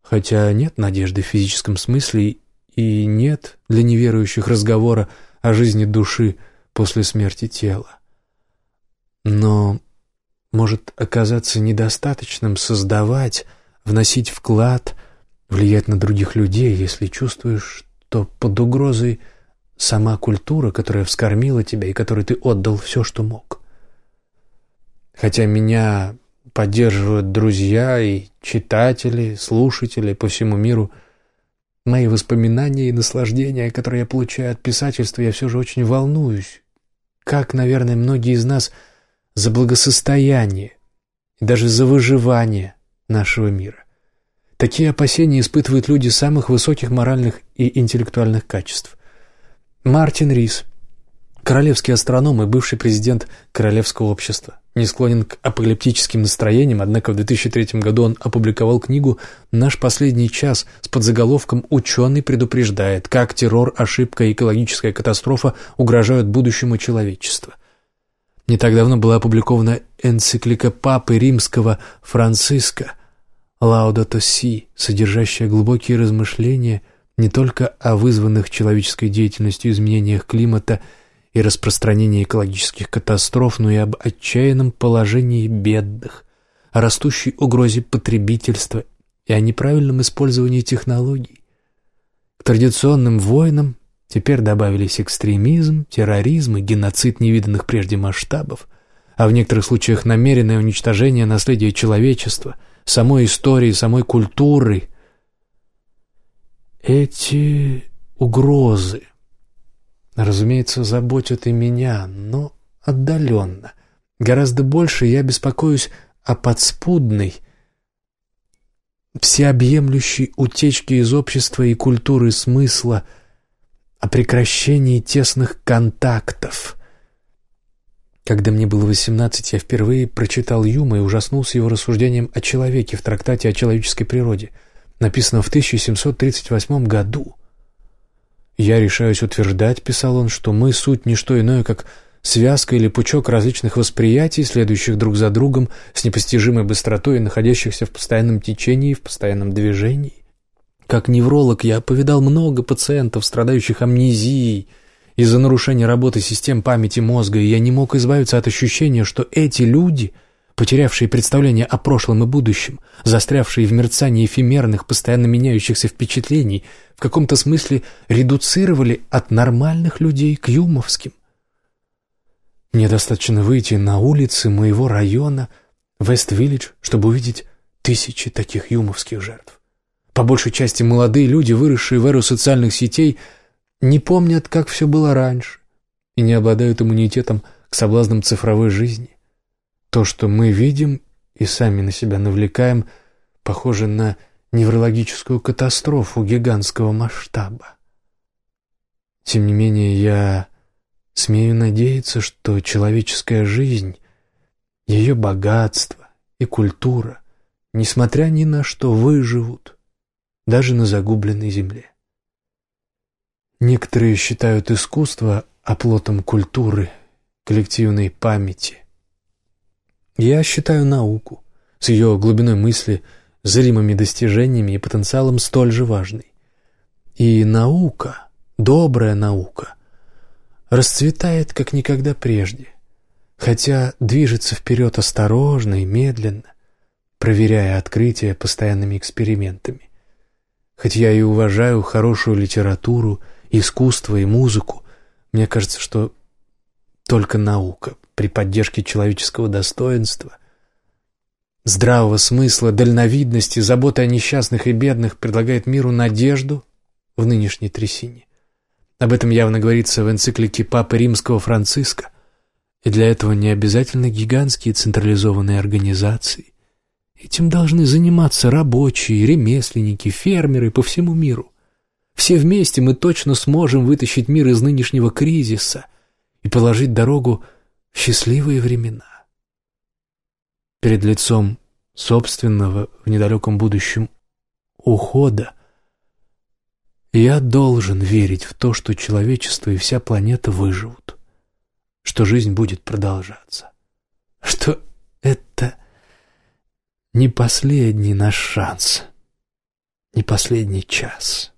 Speaker 1: Хотя нет надежды в физическом смысле и нет для неверующих разговора о жизни души после смерти тела. Но может оказаться недостаточным создавать, вносить вклад, влиять на других людей, если чувствуешь, что под угрозой сама культура, которая вскормила тебя и которой ты отдал все, что мог. Хотя меня поддерживают друзья и читатели, слушатели по всему миру – Мои воспоминания и наслаждения, которые я получаю от писательства, я все же очень волнуюсь. Как, наверное, многие из нас за благосостояние и даже за выживание нашего мира. Такие опасения испытывают люди самых высоких моральных и интеллектуальных качеств. Мартин Рис, королевский астроном и бывший президент Королевского общества, не склонен к апокалиптическим настроениям, однако в 2003 году он опубликовал книгу «Наш последний час» с подзаголовком «Ученый предупреждает, как террор, ошибка и экологическая катастрофа угрожают будущему человечества». Не так давно была опубликована энциклика Папы Римского Франциска «Лаудато Си», содержащая глубокие размышления не только о вызванных человеческой деятельностью изменениях климата – и распространении экологических катастроф, но и об отчаянном положении бедных, о растущей угрозе потребительства и о неправильном использовании технологий. К традиционным войнам теперь добавились экстремизм, терроризм и геноцид невиданных прежде масштабов, а в некоторых случаях намеренное уничтожение наследия человечества, самой истории, самой культуры. Эти угрозы разумеется, заботят и меня, но отдаленно. Гораздо больше я беспокоюсь о подспудной, всеобъемлющей утечке из общества и культуры смысла, о прекращении тесных контактов. Когда мне было восемнадцать, я впервые прочитал Юма и ужаснулся его рассуждением о человеке в трактате о человеческой природе, написанном в 1738 году. «Я решаюсь утверждать», — писал он, — «что мы суть не что иное, как связка или пучок различных восприятий, следующих друг за другом с непостижимой быстротой и находящихся в постоянном течении, в постоянном движении. Как невролог я повидал много пациентов, страдающих амнезией из-за нарушения работы систем памяти мозга, и я не мог избавиться от ощущения, что эти люди — потерявшие представление о прошлом и будущем, застрявшие в мерцании эфемерных, постоянно меняющихся впечатлений, в каком-то смысле редуцировали от нормальных людей к юмовским. Мне достаточно выйти на улицы моего района, Вест-Виллидж, чтобы увидеть тысячи таких юмовских жертв. По большей части молодые люди, выросшие в эру социальных сетей, не помнят, как все было раньше, и не обладают иммунитетом к соблазнам цифровой жизни. То, что мы видим и сами на себя навлекаем, похоже на неврологическую катастрофу гигантского масштаба. Тем не менее, я смею надеяться, что человеческая жизнь, ее богатство и культура, несмотря ни на что, выживут, даже на загубленной земле. Некоторые считают искусство оплотом культуры коллективной памяти. Я считаю науку с ее глубиной мысли, зримыми достижениями и потенциалом столь же важной. И наука, добрая наука, расцветает как никогда прежде, хотя движется вперед осторожно и медленно, проверяя открытия постоянными экспериментами. Хоть я и уважаю хорошую литературу, искусство и музыку, мне кажется, что только наука при поддержке человеческого достоинства, здравого смысла, дальновидности, заботы о несчастных и бедных предлагает миру надежду в нынешней трясине. Об этом явно говорится в энциклике Папы Римского Франциска, и для этого не обязательно гигантские централизованные организации. Этим должны заниматься рабочие, ремесленники, фермеры по всему миру. Все вместе мы точно сможем вытащить мир из нынешнего кризиса и положить дорогу в счастливые времена. Перед лицом собственного в недалеком будущем ухода я должен верить в то, что человечество и вся планета выживут, что жизнь будет продолжаться, что это не последний наш шанс, не последний час.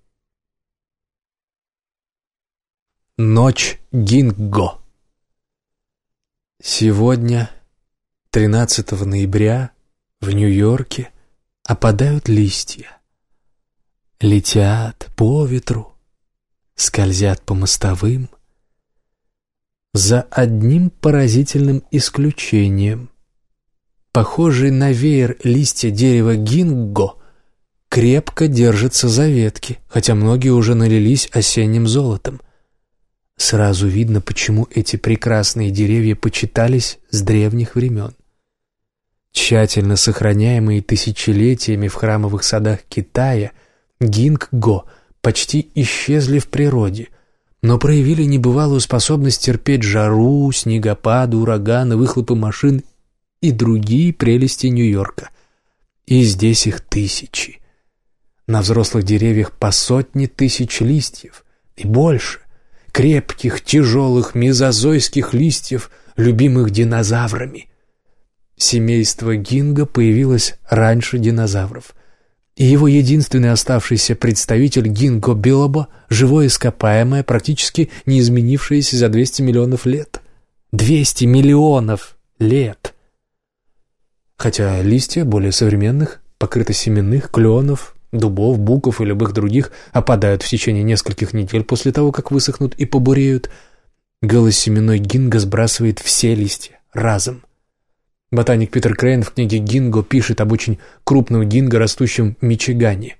Speaker 1: Ночь Гинго Сегодня, 13 ноября, в Нью-Йорке опадают листья. Летят по ветру, скользят по мостовым. За одним поразительным исключением. Похожие на веер листья дерева гинго крепко держатся за ветки, хотя многие уже налились осенним золотом — Сразу видно, почему эти прекрасные деревья почитались с древних времен. Тщательно сохраняемые тысячелетиями в храмовых садах Китая, гинг-го почти исчезли в природе, но проявили небывалую способность терпеть жару, снегопады, ураганы, выхлопы машин и другие прелести Нью-Йорка. И здесь их тысячи. На взрослых деревьях по сотне тысяч листьев и больше крепких, тяжелых мезозойских листьев, любимых динозаврами. Семейство Гинга появилось раньше динозавров, и его единственный оставшийся представитель Гинго билоба – живое ископаемое, практически не изменившееся за 200 миллионов лет. 200 миллионов лет! Хотя листья более современных, покрыты семенных, кленов, дубов, буков и любых других опадают в течение нескольких недель после того, как высохнут и побуреют. Голосеменной гинго сбрасывает все листья разом. Ботаник Питер Крейн в книге «Гинго» пишет об очень крупном гинго, растущем в Мичигане.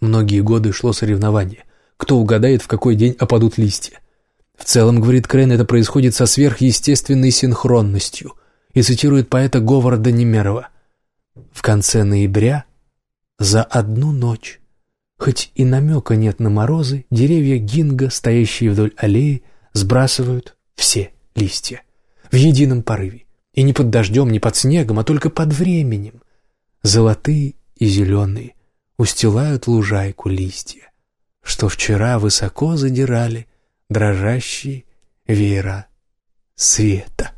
Speaker 1: Многие годы шло соревнование. Кто угадает, в какой день опадут листья. В целом, говорит Крейн, это происходит со сверхъестественной синхронностью и цитирует поэта Говарда Немерова. В конце ноября за одну ночь. Хоть и намека нет на морозы, деревья гинга, стоящие вдоль аллеи, сбрасывают все листья. В едином порыве. И не под дождем, не под снегом, а только под временем. Золотые и зеленые устилают лужайку листья, что вчера высоко задирали дрожащие веера света.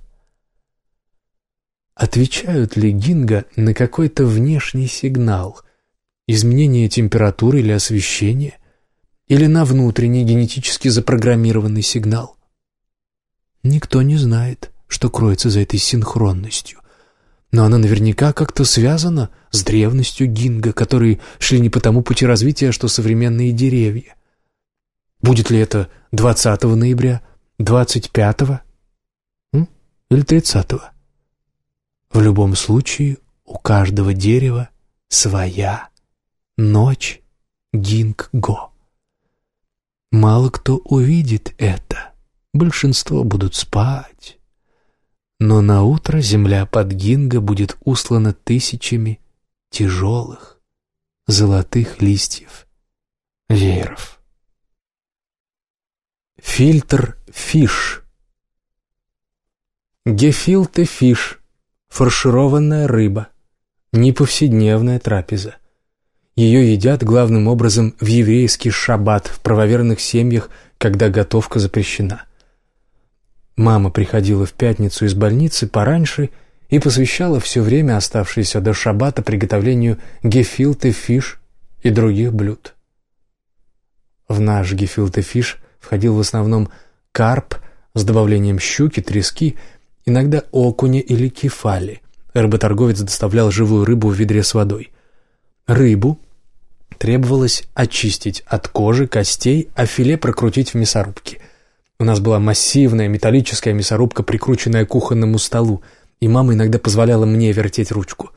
Speaker 1: Отвечают ли гинга на какой-то внешний сигнал, изменение температуры или освещения, или на внутренний генетически запрограммированный сигнал. Никто не знает, что кроется за этой синхронностью, но она наверняка как-то связана с древностью гинга, которые шли не по тому пути развития, что современные деревья. Будет ли это 20 ноября, 25 или 30? В любом случае, у каждого дерева своя Ночь Гинг-Го. Мало кто увидит это, большинство будут спать. Но на утро земля под гинкго будет услана тысячами тяжелых золотых листьев вееров. Гефилте фиш Гефилте фиш – фаршированная рыба, неповседневная трапеза – ее едят главным образом в еврейский шаббат в правоверных семьях, когда готовка запрещена. Мама приходила в пятницу из больницы пораньше и посвящала все время, оставшееся до шабата, приготовлению гефилте фиш и других блюд. В наш гефилте фиш входил в основном карп с добавлением щуки, трески, иногда окуня или кефали. Рыботорговец доставлял живую рыбу в ведре с водой. Рыбу требовалось очистить от кожи, костей, а филе прокрутить в мясорубке. У нас была массивная металлическая мясорубка, прикрученная к кухонному столу, и мама иногда позволяла мне вертеть ручку.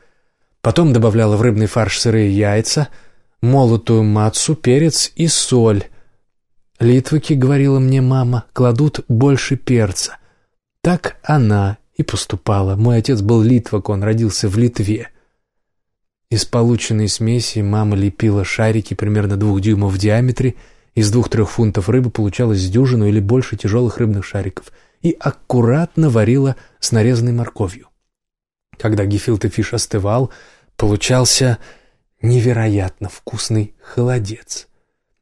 Speaker 1: Потом добавляла в рыбный фарш сырые яйца, молотую мацу, перец и соль. Литваки, говорила мне мама, кладут больше перца. Так она и поступала. Мой отец был литвак, он родился в Литве. Из полученной смеси мама лепила шарики примерно двух дюймов в диаметре, из двух-трех фунтов рыбы получалось дюжину или больше тяжелых рыбных шариков и аккуратно варила с нарезанной морковью. Когда гефилте фиш остывал, получался невероятно вкусный холодец.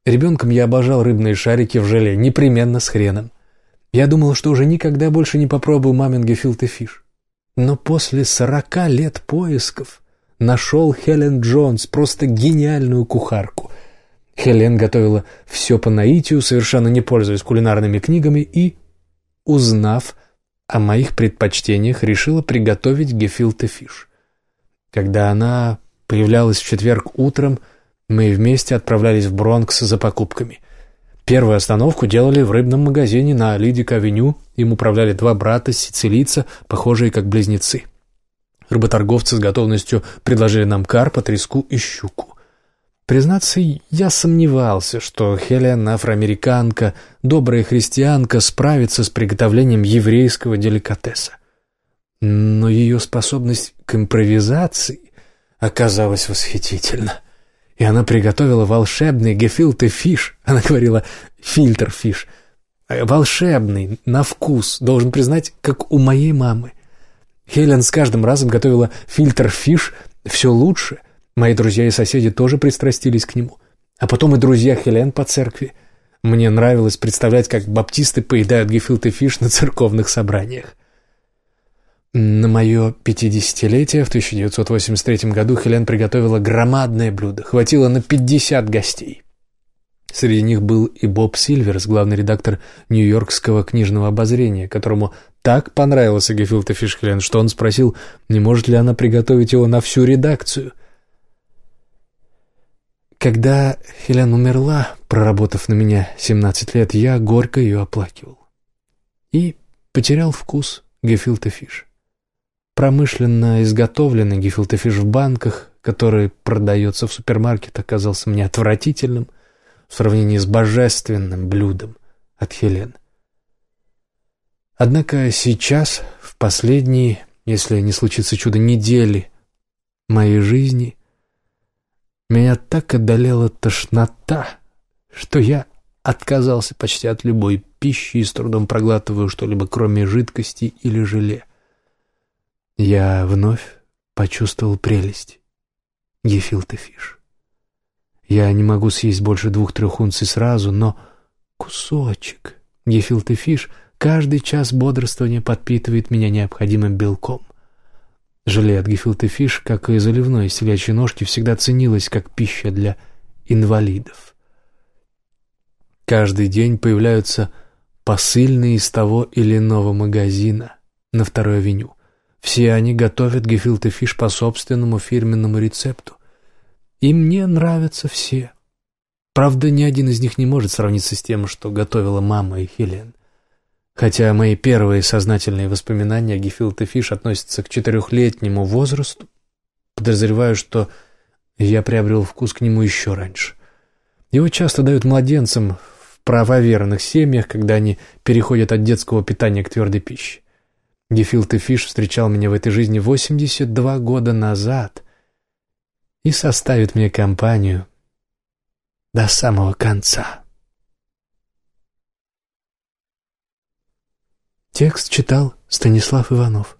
Speaker 1: Ребенком я обожал рыбные шарики в желе, непременно с хреном. Я думал, что уже никогда больше не попробую мамин гефилте фиш. Но после сорока лет поисков нашел Хелен Джонс, просто гениальную кухарку. Хелен готовила все по наитию, совершенно не пользуясь кулинарными книгами, и, узнав о моих предпочтениях, решила приготовить гефилте фиш. Когда она появлялась в четверг утром, мы вместе отправлялись в Бронкс за покупками. Первую остановку делали в рыбном магазине на Лидик-авеню, им управляли два брата-сицилийца, похожие как близнецы. Рыботорговцы с готовностью предложили нам карпа, треску и щуку. Признаться, я сомневался, что Хелен, афроамериканка, добрая христианка, справится с приготовлением еврейского деликатеса. Но ее способность к импровизации оказалась восхитительна. И она приготовила волшебный гефилте фиш. Она говорила «фильтр фиш». Волшебный, на вкус, должен признать, как у моей мамы. Хелен с каждым разом готовила фильтр фиш все лучше. Мои друзья и соседи тоже пристрастились к нему. А потом и друзья Хелен по церкви. Мне нравилось представлять, как баптисты поедают гефилте фиш на церковных собраниях. На мое пятидесятилетие в 1983 году Хелен приготовила громадное блюдо. Хватило на 50 гостей. Среди них был и Боб Сильверс, главный редактор Нью-Йоркского книжного обозрения, которому так понравился гефилте фиш Хелен, что он спросил, не может ли она приготовить его на всю редакцию. Когда Хелен умерла, проработав на меня 17 лет, я горько ее оплакивал. И потерял вкус гефилте фиш. Промышленно изготовленный гефилте фиш в банках, который продается в супермаркетах, оказался мне отвратительным – в сравнении с божественным блюдом от Хелен. Однако сейчас, в последние, если не случится чудо, недели моей жизни, меня так одолела тошнота, что я отказался почти от любой пищи и с трудом проглатываю что-либо, кроме жидкости или желе. Я вновь почувствовал прелесть гефилте фиш. Я не могу съесть больше двух-трех унций сразу, но кусочек гефилте фиш каждый час бодрствования подпитывает меня необходимым белком. Желе от гефилте фиш, как и заливной из телячьей ножки, всегда ценилось как пища для инвалидов. Каждый день появляются посыльные из того или иного магазина на второй авеню. Все они готовят гефилте фиш по собственному фирменному рецепту. И мне нравятся все. Правда, ни один из них не может сравниться с тем, что готовила мама и Хелен. Хотя мои первые сознательные воспоминания о гефилте фиш относятся к четырехлетнему возрасту, подозреваю, что я приобрел вкус к нему еще раньше. Его часто дают младенцам в правоверных семьях, когда они переходят от детского питания к твердой пище. Гефилте фиш встречал меня в этой жизни 82 года назад — и составит мне компанию до самого конца. Текст читал Станислав Иванов.